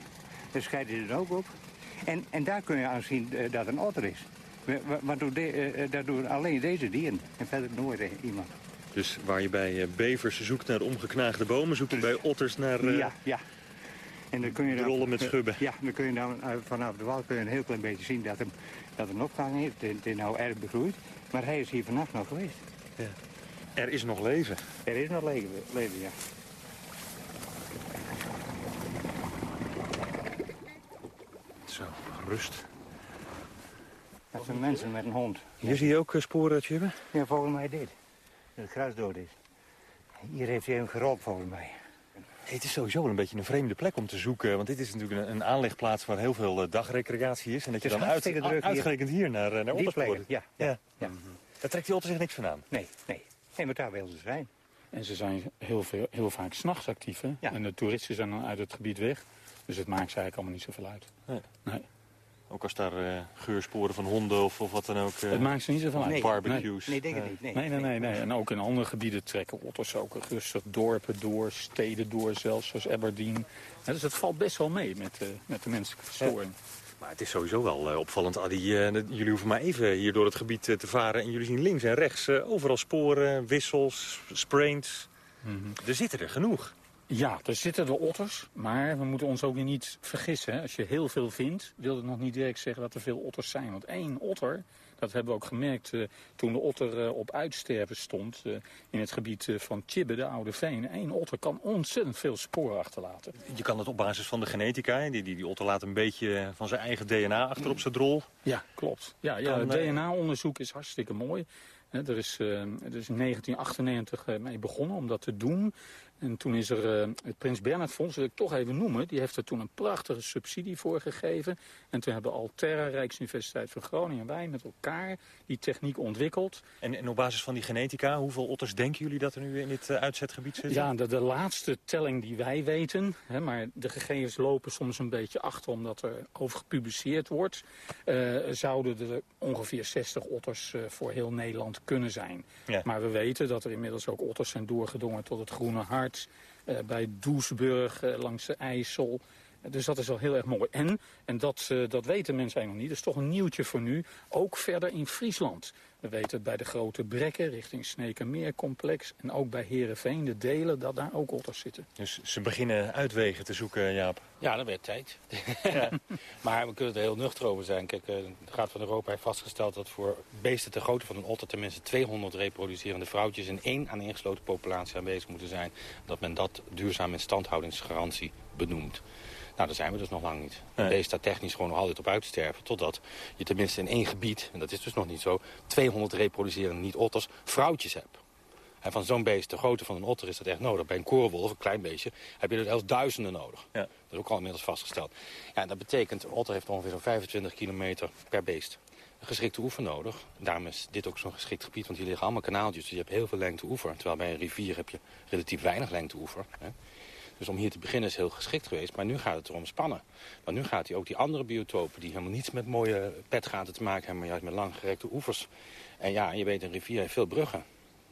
Daar scheidt hij er ook op. En, en daar kun je aan zien uh, dat een otter is. Waardoor de, uh, daardoor alleen deze dieren en verder nooit uh, iemand. Dus waar je bij bevers zoekt naar omgeknaagde bomen, zoek je bij otters naar uh, ja, ja. En dan kun je dan, rollen met schubben. ja, dan kun je dan vanaf de wal kun je een heel klein beetje zien dat, hem, dat een opgang heeft. Het is nou erg begroeid. Maar hij is hier vannacht nog geweest. Ja. Er is nog leven. Er is nog leven, leven ja. Zo, rust. Dat zijn mensen met een hond. Hier zie je ook sporen, Tjibbe? Ja, volgens mij dit. Dat het gras dood is. Hier heeft hij hem gerold, volgens mij. Hey, het is sowieso een beetje een vreemde plek om te zoeken. Want dit is natuurlijk een, een aanlegplaats waar heel veel uh, dagrecreatie is. En dat je dan uit, druk uitgerekend hier, hier naar, uh, naar Otterspoor. Ja, ja, ja. ja. Daar trekt die otter zich niks van aan? Nee, nee. Nee, maar daar wilden ze zijn. En ze zijn heel, veel, heel vaak s'nachts actief. Hè? Ja. En de toeristen zijn dan uit het gebied weg. Dus het maakt ze eigenlijk allemaal niet zoveel uit. Nee. nee. Ook als daar uh, geursporen van honden of, of wat dan ook... Uh, het maakt ze niet zoveel uit. Nee, barbecues. Nee, nee denk ik niet. Nee, nee, nee, nee, nee. En ook in andere gebieden trekken otters ook rustig dorpen door, steden door zelfs, zoals Aberdeen. Ja, dus het valt best wel mee met, uh, met de menselijke storing. Ja. Maar het is sowieso wel uh, opvallend, Adi. Uh, jullie hoeven maar even hier door het gebied uh, te varen... en jullie zien links en rechts overal sporen, wissels, sprains. Mm -hmm. Er zitten er genoeg. Ja, er zitten de otters, maar we moeten ons ook niet vergissen. Als je heel veel vindt, wil het nog niet direct zeggen dat er veel otters zijn. Want één otter, dat hebben we ook gemerkt uh, toen de otter uh, op uitsterven stond... Uh, in het gebied van Tjibbe, de Oude Veen. Één otter kan ontzettend veel sporen achterlaten. Je kan het op basis van de genetica, die, die, die otter laat een beetje van zijn eigen DNA achter op zijn drol. Ja, klopt. Ja, ja, kan, DNA-onderzoek is hartstikke mooi. Er is, er is in 1998 mee begonnen om dat te doen. En toen is er uh, het Prins Bernhard Fonds, dat wil ik toch even noemen... die heeft er toen een prachtige subsidie voor gegeven. En toen hebben Altera, Rijksuniversiteit van Groningen en wij met elkaar die techniek ontwikkeld. En, en op basis van die genetica, hoeveel otters denken jullie dat er nu in dit uh, uitzetgebied zitten? Ja, de, de laatste telling die wij weten, hè, maar de gegevens lopen soms een beetje achter... omdat er over gepubliceerd wordt, uh, zouden er ongeveer 60 otters voor heel Nederland kunnen zijn. Ja. Maar we weten dat er inmiddels ook otters zijn doorgedrongen tot het Groene Hart... Uh, bij Doesburg uh, langs de IJssel. Dus dat is wel heel erg mooi. En, en dat, uh, dat weten mensen eigenlijk nog niet, dat is toch een nieuwtje voor nu, ook verder in Friesland. We weten het bij de grote brekken richting Sneekermeercomplex en ook bij Heerenveen, de delen, dat daar ook otters zitten. Dus ze beginnen uitwegen te zoeken, Jaap? Ja, dat werd tijd. ja. Maar we kunnen er heel nuchter over zijn. Kijk, de Raad van Europa heeft vastgesteld dat voor beesten ter grootte van een otter tenminste 200 reproducerende vrouwtjes in één aan ingesloten populatie aanwezig moeten zijn. Dat men dat duurzaam instandhoudingsgarantie benoemt. Nou, daar zijn we dus nog lang niet. Nee. Deze staat technisch gewoon nog altijd op uit te sterven. Totdat je tenminste in één gebied, en dat is dus nog niet zo... 200 reproducerende niet-otters, vrouwtjes hebt. En van zo'n beest, de grootte van een otter, is dat echt nodig. Bij een korenwolf, een klein beestje, heb je er zelfs duizenden nodig. Ja. Dat is ook al inmiddels vastgesteld. Ja, dat betekent, een otter heeft ongeveer zo'n 25 kilometer per beest. Een geschikte oever nodig. Daarom is dit ook zo'n geschikt gebied, want hier liggen allemaal kanaaltjes. Dus je hebt heel veel lengte oever. Terwijl bij een rivier heb je relatief weinig lengte oever. Hè. Dus om hier te beginnen is heel geschikt geweest. Maar nu gaat het erom spannen. Want nu gaat hij ook die andere biotopen... die helemaal niets met mooie petgaten te maken hebben... maar juist met langgerekte oevers. En ja, je weet, een rivier heeft veel bruggen.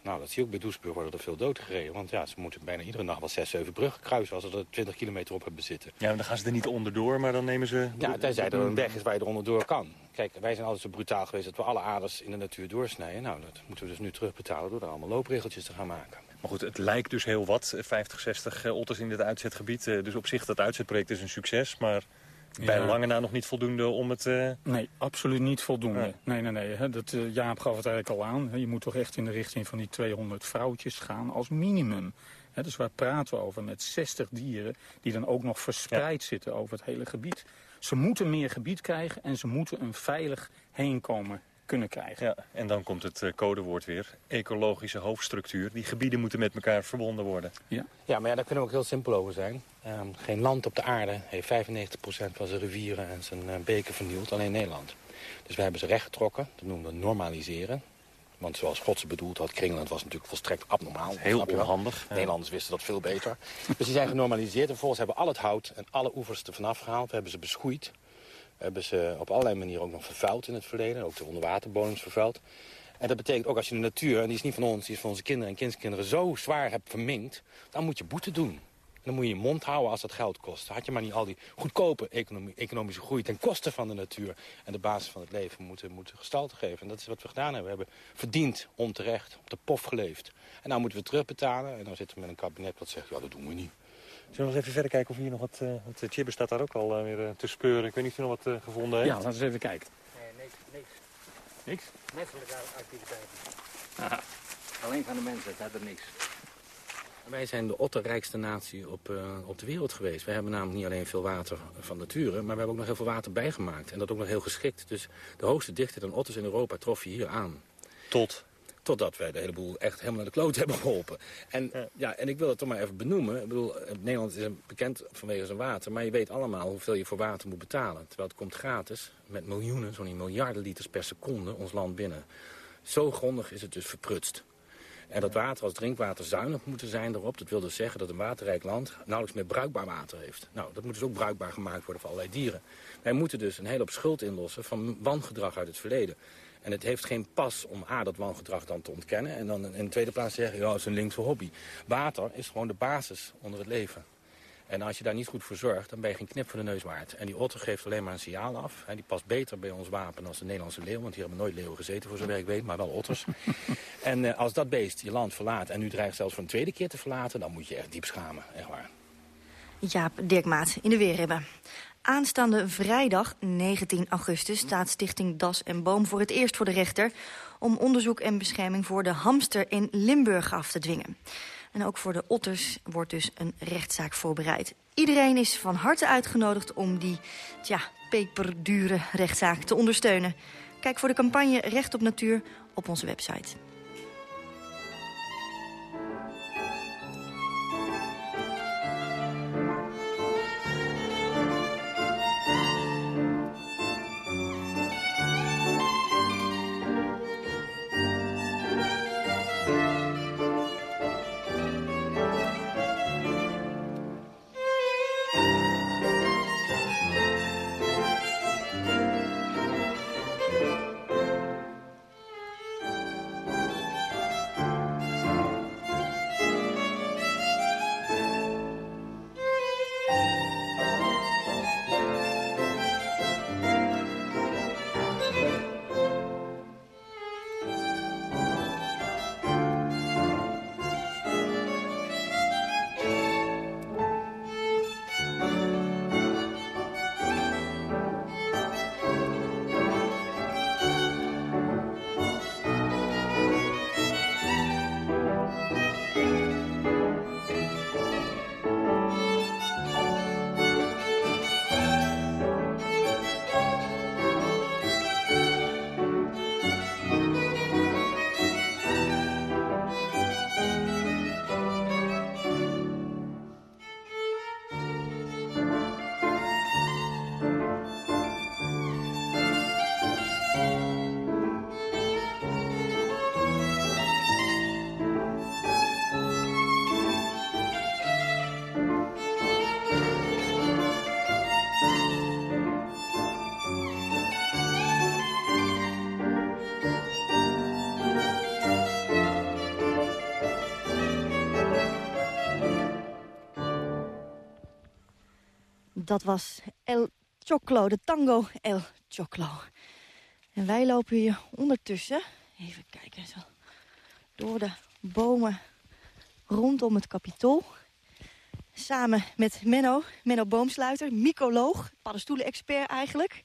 Nou, dat zie je ook bij Doesburg worden er veel dood gereden. Want ja, ze moeten bijna iedere nacht wel 6, 7 bruggen kruisen... als ze er 20 kilometer op hebben zitten. Ja, dan gaan ze er niet onderdoor, maar dan nemen ze... Ja, tenzij er een weg is waar je er onderdoor kan. Kijk, wij zijn altijd zo brutaal geweest dat we alle aders in de natuur doorsnijden. Nou, dat moeten we dus nu terugbetalen door er allemaal loopregeltjes te gaan maken. Maar goed, het lijkt dus heel wat. 50, 60 eh, otters in dit uitzetgebied. Eh, dus op zich, dat uitzetproject is een succes. Maar bij lange na nog niet voldoende om het... Uh... Nee, absoluut niet voldoende. Nee, nee, nee. Dat, uh, Jaap gaf het eigenlijk al aan. Je moet toch echt in de richting van die 200 vrouwtjes gaan als minimum. dus waar praten we over? Met 60 dieren die dan ook nog verspreid zitten over het hele gebied. Ze moeten meer gebied krijgen en ze moeten een veilig heenkomen kunnen krijgen. Ja, en dan komt het eh, codewoord weer. Ecologische hoofdstructuur. Die gebieden moeten met elkaar verbonden worden. Ja, ja maar ja, daar kunnen we ook heel simpel over zijn. Ehm, geen land op de aarde heeft 95% van zijn rivieren en zijn uh, beken vernield. Alleen Nederland. Dus we hebben ze rechtgetrokken. Dat noemen we normaliseren. Want zoals God ze bedoeld had, Kringland was natuurlijk volstrekt abnormaal. Heel onhandig. Nederlanders wisten dat veel beter. dus die zijn genormaliseerd. En vervolgens hebben we al het hout en alle oevers er vanaf gehaald. We hebben ze beschoeid. Hebben ze op allerlei manieren ook nog vervuild in het verleden. Ook de onderwaterbodems vervuild. En dat betekent ook als je de natuur, en die is niet van ons, die is van onze kinderen en kindskinderen, zo zwaar hebt verminkt, dan moet je boete doen. dan moet je je mond houden als dat geld kost. Had je maar niet al die goedkope economische groei ten koste van de natuur en de basis van het leven moeten, moeten gestalte geven. En dat is wat we gedaan hebben. We hebben verdiend, onterecht, op de pof geleefd. En nou moeten we terugbetalen. En dan zitten we met een kabinet dat zegt, ja dat doen we niet. Zullen we eens even verder kijken of hier nog wat... Uh, want uh, Chibbe staat daar ook al uh, weer te speuren. Ik weet niet of je nog wat gevonden heeft. Ja, laten we eens even kijken. Nee, niks. Niks? Niks? Menselijke activiteiten. Aha. Alleen van de mensen, dat er niks. Wij zijn de otterrijkste natie op, op de wereld geweest. We hebben namelijk niet alleen veel water van nature... maar we hebben ook nog heel veel water bijgemaakt. En dat ook nog heel geschikt. Dus de hoogste dichtheid aan otters in Europa trof je hier aan. Tot? Totdat wij de hele boel echt helemaal naar de kloot hebben geholpen. En, ja. en ik wil het toch maar even benoemen. Ik bedoel, Nederland is bekend vanwege zijn water. Maar je weet allemaal hoeveel je voor water moet betalen. Terwijl het komt gratis met miljoenen, zo'n miljarden liters per seconde ons land binnen. Zo grondig is het dus verprutst. En dat water als drinkwater zuinig moeten zijn erop. Dat wil dus zeggen dat een waterrijk land nauwelijks meer bruikbaar water heeft. Nou, dat moet dus ook bruikbaar gemaakt worden voor allerlei dieren. Wij moeten dus een hele hoop schuld inlossen van wangedrag uit het verleden. En het heeft geen pas om A, dat wangedrag dan te ontkennen... en dan in de tweede plaats zeggen, ja, het is een linkse hobby. Water is gewoon de basis onder het leven. En als je daar niet goed voor zorgt, dan ben je geen knip voor de neus waard. En die otter geeft alleen maar een signaal af. die past beter bij ons wapen als de Nederlandse leeuw. Want hier hebben nooit leeuwen gezeten, voor zover ik weet, maar wel otters. en uh, als dat beest je land verlaat en nu dreigt zelfs voor een tweede keer te verlaten... dan moet je echt diep schamen, echt waar. Jaap Dirkmaat in de Weerhebben. Aanstaande vrijdag 19 augustus staat stichting Das en Boom voor het eerst voor de rechter... om onderzoek en bescherming voor de hamster in Limburg af te dwingen. En ook voor de otters wordt dus een rechtszaak voorbereid. Iedereen is van harte uitgenodigd om die tja, peperdure rechtszaak te ondersteunen. Kijk voor de campagne Recht op Natuur op onze website. Dat was El Choclo, de tango El Choclo. En wij lopen hier ondertussen, even kijken, zo, door de bomen rondom het kapitool. Samen met Menno, Menno Boomsluiter, mycoloog, paddenstoelen-expert eigenlijk.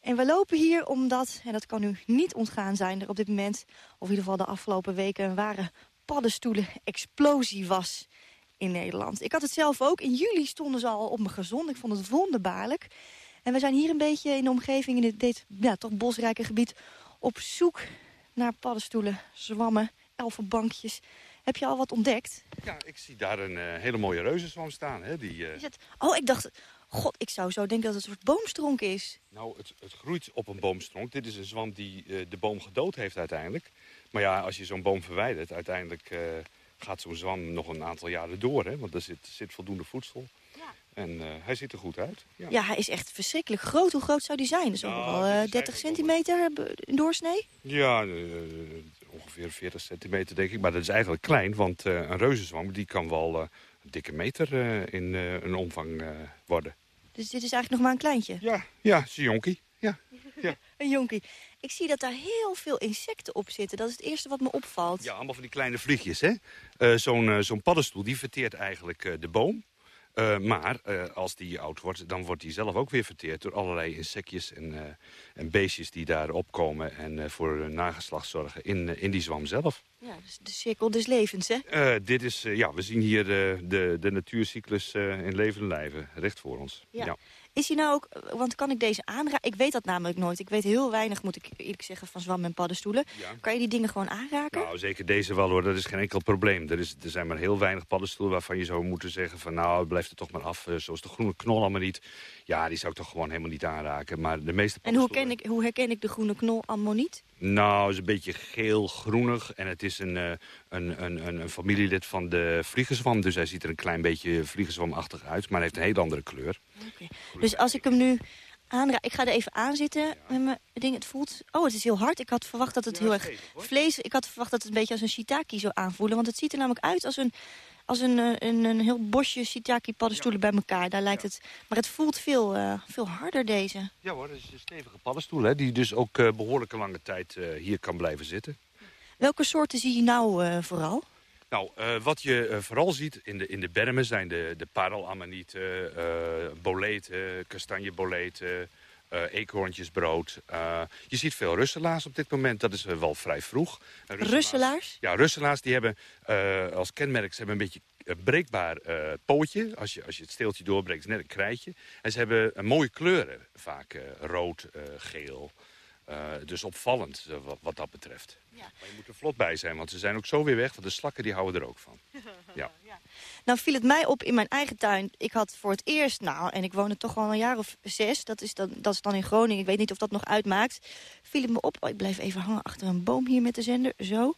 En we lopen hier omdat, en dat kan u niet ontgaan zijn... er op dit moment, of in ieder geval de afgelopen weken... een ware paddenstoelen-explosie was in Nederland. Ik had het zelf ook. In juli stonden ze al op mijn gezond. Ik vond het wonderbaarlijk. En we zijn hier een beetje in de omgeving, in dit ja, toch bosrijke gebied... op zoek naar paddenstoelen, zwammen, elfenbankjes. Heb je al wat ontdekt? Ja, ik zie daar een uh, hele mooie reuzenzwam staan. Hè, die, uh... is het... Oh, ik dacht... God, ik zou zo denken dat het een soort boomstronk is. Nou, het, het groeit op een boomstronk. Dit is een zwam die uh, de boom gedood heeft uiteindelijk. Maar ja, als je zo'n boom verwijdert, uiteindelijk gaat zo'n zwam nog een aantal jaren door. Hè, want er zit, zit voldoende voedsel. Ja. En hij ziet er goed uit. Ja. ja. hij is echt verschrikkelijk groot. Hoe groot zou die zijn? Dus nou, wel 30 centimeter in doorsnee? Ja, ongeveer 40 centimeter denk ik. Maar dat is eigenlijk klein, want uh, een reuzenzwam die kan wel uh, een dikke meter uh, in een omvang worden. Dus dit is eigenlijk nog maar een kleintje? Ja, ja is een jonkie. Ja. ja. een jonkie. Ik zie dat daar heel veel insecten op zitten. Dat is het eerste wat me opvalt. Ja, allemaal van die kleine vliegjes. hè. Zo'n zo'n paddenstoel die verteert eigenlijk de boom. Uh, maar uh, als die oud wordt, dan wordt die zelf ook weer verteerd... door allerlei insectjes en, uh, en beestjes die daar opkomen... en voor nageslacht zorgen in, in die zwam zelf. Ja, dus de cirkel des levens, hè? dit is, ja, we zien hier de, de natuurcyclus in levende lijven, recht voor ons. Ja. ja. Is hij nou ook, want kan ik deze aanraken? Ik weet dat namelijk nooit. Ik weet heel weinig, moet ik eerlijk zeggen, van zwam en paddenstoelen. Kan je die dingen gewoon aanraken? Nou, zeker deze wel hoor. Dat is geen enkel probleem. Er, is, er zijn maar heel weinig paddenstoelen waarvan je zou moeten zeggen van nou, blijf er toch maar af. Zoals de groene knol allemaal niet. Ja, die zou ik toch gewoon helemaal niet aanraken. Maar de meeste En hoe, ken ik, hoe herken ik de groene knol allemaal niet? Nou, het is een beetje geel-groenig. En het is een, uh, een, een, een, familielid van de vliegenzwam. Dus hij ziet er een klein beetje vliegenzwamachtig uit. Maar hij heeft een hele andere kleur. Okay. Dus als ik hem nu aanraak... Ik ga er even aan zitten met mijn ding. Het voelt... Oh, het is heel hard. Ik had verwacht dat het heel erg vlees... Ik had verwacht dat het een beetje als een shiitake zou aanvoelen. Want het ziet er namelijk uit als een als een, eh, een, een heel bosje shiitake paddenstoelen bij elkaar. Daar lijkt het, maar het voelt veel, uh, veel harder deze. Ja hoor, dat is een stevige paddenstoel. Hè, die dus ook uh, behoorlijke lange tijd uh, hier kan blijven zitten. Welke soorten zie je nou vooral? Nou, wat je vooral ziet in de, in de bermen zijn de, de paralamanieten, boleten, kastanjeboleten... Uh, eekhoorntjesbrood. Uh, je ziet veel russelaars op dit moment. Dat is uh, wel vrij vroeg. Russelaars? Ja, russelaars die hebben als kenmerk... ze hebben een beetje een breekbaar pootje. Als je, als je het steeltje doorbreekt, is net een krijtje. En ze hebben mooie kleuren. Vaak rood, geel. Dus opvallend wat, wat, dat betreft. Ja. Maar je moet er vlot bij zijn, want ze zijn ook zo weer weg. Want de slakken die houden er ook van. Ja. ja. Nou viel het mij op in mijn eigen tuin. Ik had voor het eerst, nou, en ik woon er toch al een jaar of zes. Dat is dan, dat is dan in Groningen. Ik weet niet of dat nog uitmaakt. Viel het me op. Oh, ik blijf even hangen achter een boom hier met de zender. Zo.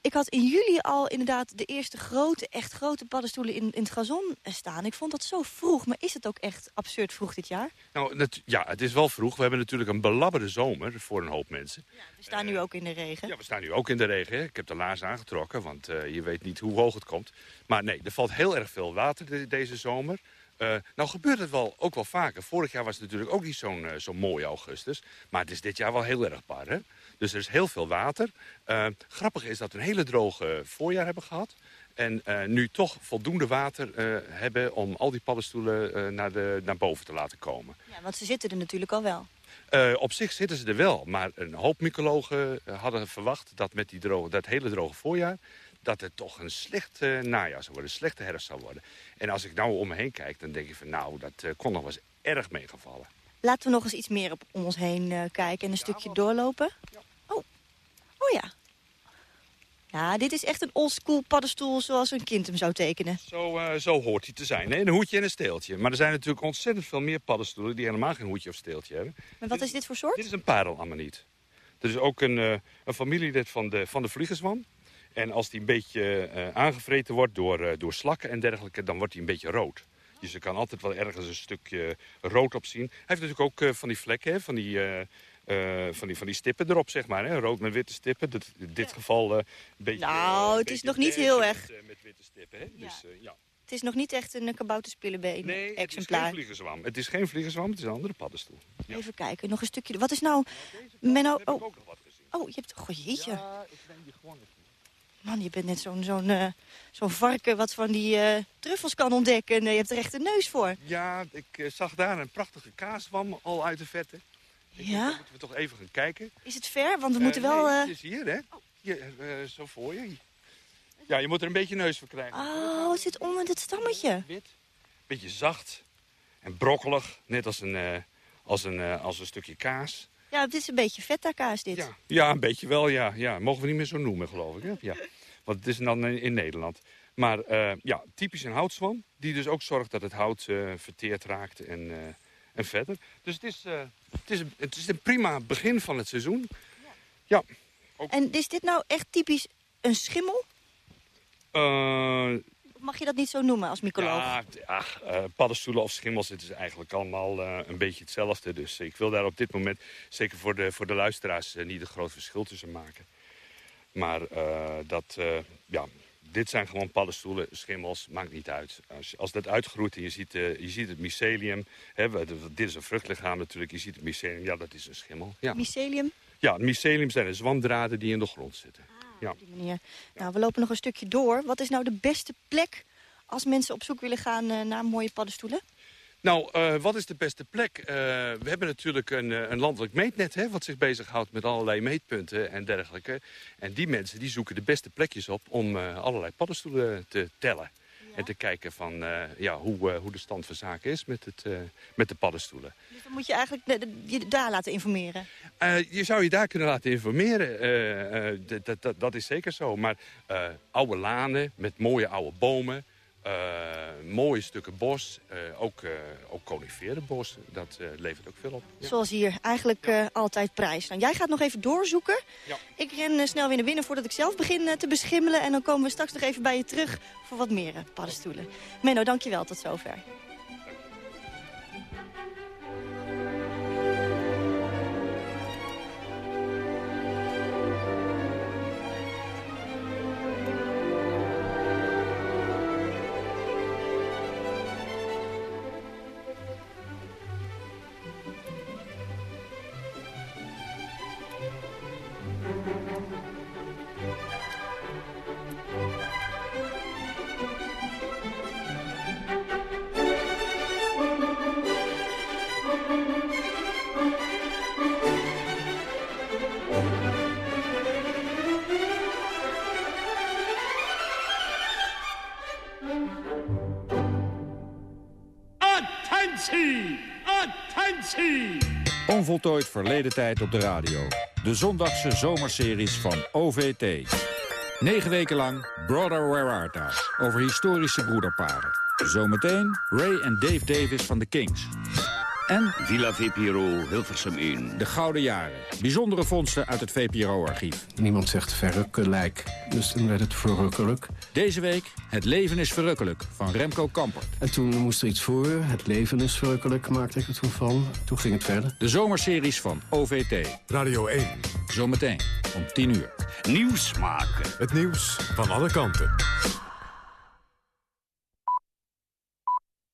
Ik had in juli al inderdaad de eerste grote, echt grote paddenstoelen in, in het gazon staan. Ik vond dat zo vroeg, maar is het ook echt absurd vroeg dit jaar? Nou, ja, het is wel vroeg. We hebben natuurlijk een belabberde zomer voor een hoop mensen. Ja, we staan nu ook in de regen. Ja, we staan nu ook in de regen. Ik heb de laars aangetrokken, want uh, je weet niet hoe hoog het komt. Maar nee, er valt heel erg veel water de, deze zomer. Uh, nou gebeurt het wel, ook wel vaker. Vorig jaar was het natuurlijk ook niet zo'n uh, zo mooi augustus. Maar het is dit jaar wel heel erg bar, hè? Dus er is heel veel water. Uh, grappig is dat we een hele droge voorjaar hebben gehad. En uh, nu toch voldoende water uh, hebben om al die paddenstoelen naar, de, naar boven te laten komen. Ja, want ze zitten er natuurlijk al wel. op zich zitten ze er wel, maar een hoop mycologen hadden verwacht dat met die droge, dat hele droge voorjaar dat het toch een slecht najaar zou worden, een slechte herfst zou worden. En als ik nou om me heen kijk, dan denk ik van nou, dat kon nog wel eens erg meegevallen. Laten we nog eens iets meer op, om ons heen kijken en een stukje doorlopen. Oh. Oh ja. Ja, dit is echt een oldschool paddenstoel zoals een kind hem zou tekenen. Zo, uh, zo hoort hij te zijn. Een hoedje en een steeltje. Maar er zijn natuurlijk ontzettend veel meer paddenstoelen die helemaal geen hoedje of steeltje hebben. Maar wat is dit voor soort? Dit is een parelammoniet. Er is ook een, uh, een familielid van de, van de vliegenzwam. En als die een beetje uh, aangevreten wordt door, door slakken en dergelijke, dan wordt hij een beetje rood. Dus je kan altijd wel ergens een stukje rood op zien. Hij heeft natuurlijk ook van die vlekken, van die uh, van, die, van die stippen erop, zeg maar. Hè? Rood met witte stippen. in dit geval uh, een beetje... Nou, het is nog niet heel erg... Met, met, witte stippen, hè? Ja. Dus, ja. Het is nog niet echt een kabouterspillebeen Nee, het is exemplaar. geen vliegenzwam. Het is geen vliegenzwam, het is een andere paddenstoel. Even kijken, nog een stukje. Wat is nou... Menno, oh. oh, je hebt... Goh, jeetje. Man, je bent net zo'n zo'n eh, zo'n varken wat van die eh, truffels kan ontdekken. Je hebt er echt een neus voor. Ja, ik eh, zag daar een prachtige kaaswam al uit de vette. Ik Ja? moeten we toch even gaan kijken. Is het ver? Want we Eh, moeten wel... nee, eh, het is hier, hè? Hier, eh, zo voor je. Ja, je moet er een beetje neus voor krijgen. Oh, het zit onder dit stammetje. Beetje zacht en brokkelig, net als een, als een, als een stukje kaas. Ja, het is een beetje feta kaas dit. Ja. Ja, een beetje wel, ja. ja. Mogen we niet meer zo noemen, geloof ik. Hè? Ja. Want het is dan in, in Nederland. Maar ja, typisch een houtzwam. Die dus ook zorgt dat het hout eh, verteerd raakt en, en verder. Dus het is, het, is, een- het is een prima begin van het seizoen. Ja. En is dit nou echt typisch een schimmel? Eh, mag je dat niet zo noemen als mycoloog? ja, eh, paddenstoelen of schimmels, het is eigenlijk allemaal eh, een beetje hetzelfde. Dus ik wil daar op dit moment, zeker voor de, voor de luisteraars, niet een groot verschil tussen maken. Maar dat, ja, dit zijn gewoon paddenstoelen, schimmels, maakt niet uit. Als, als dat uitgroeit en je ziet, eh, je ziet het mycelium, hè, dit is een vruchtlichaam natuurlijk, je ziet het mycelium, ja, dat is een schimmel. Ja, Mycelium? ja mycelium zijn de zwamdraden die in de grond zitten. Ja. Op die manier. Nou, we lopen nog een stukje door. Wat is nou de beste plek als mensen op zoek willen gaan eh, naar mooie paddenstoelen? Nou, eh, wat is de beste plek? Eh, we hebben natuurlijk een, eh, een landelijk meetnet... Hè, wat zich bezighoudt met allerlei meetpunten en dergelijke. En die mensen die zoeken de beste plekjes op... om allerlei paddenstoelen te tellen. En te kijken van, ja, hoe, hoe de stand van zaken is met, het, met de paddenstoelen. Dus dan moet je eigenlijk de- de- je daar laten informeren. Je zou je daar kunnen laten informeren. Dat is zeker zo. Maar oude lanen met mooie oude bomen... eh, mooie stukken bos, eh, ook, eh ook coniferenbos, dat levert ook veel op. Ja. Zoals hier, eigenlijk altijd prijs. Nou, jij gaat nog even doorzoeken. Ja. Ik ren snel weer naar binnen voordat ik zelf begin te beschimmelen. En dan komen we straks nog even bij je terug voor wat meer paddenstoelen. Menno, dankjewel. Tot zover. Verleden tijd op de radio. De zondagse zomerseries van OVT. Negen weken lang Brother Where Art? Over historische broederparen. Zometeen Ray en Dave Davis van de Kings. En Villa VPRO Hilversum 1. De Gouden Jaren. Bijzondere vondsten uit het VPRO-archief. Niemand zegt verrukkelijk, dus dan werd het verrukkelijk. Deze week Het leven is verrukkelijk van Remco Kampert. En toen moest er iets voor. Het leven is verrukkelijk, maakte ik het toen van. Toen ging het verder. De zomerseries van OVT. Radio 1. Zometeen om 10 uur. Nieuws maken. Het nieuws van alle kanten.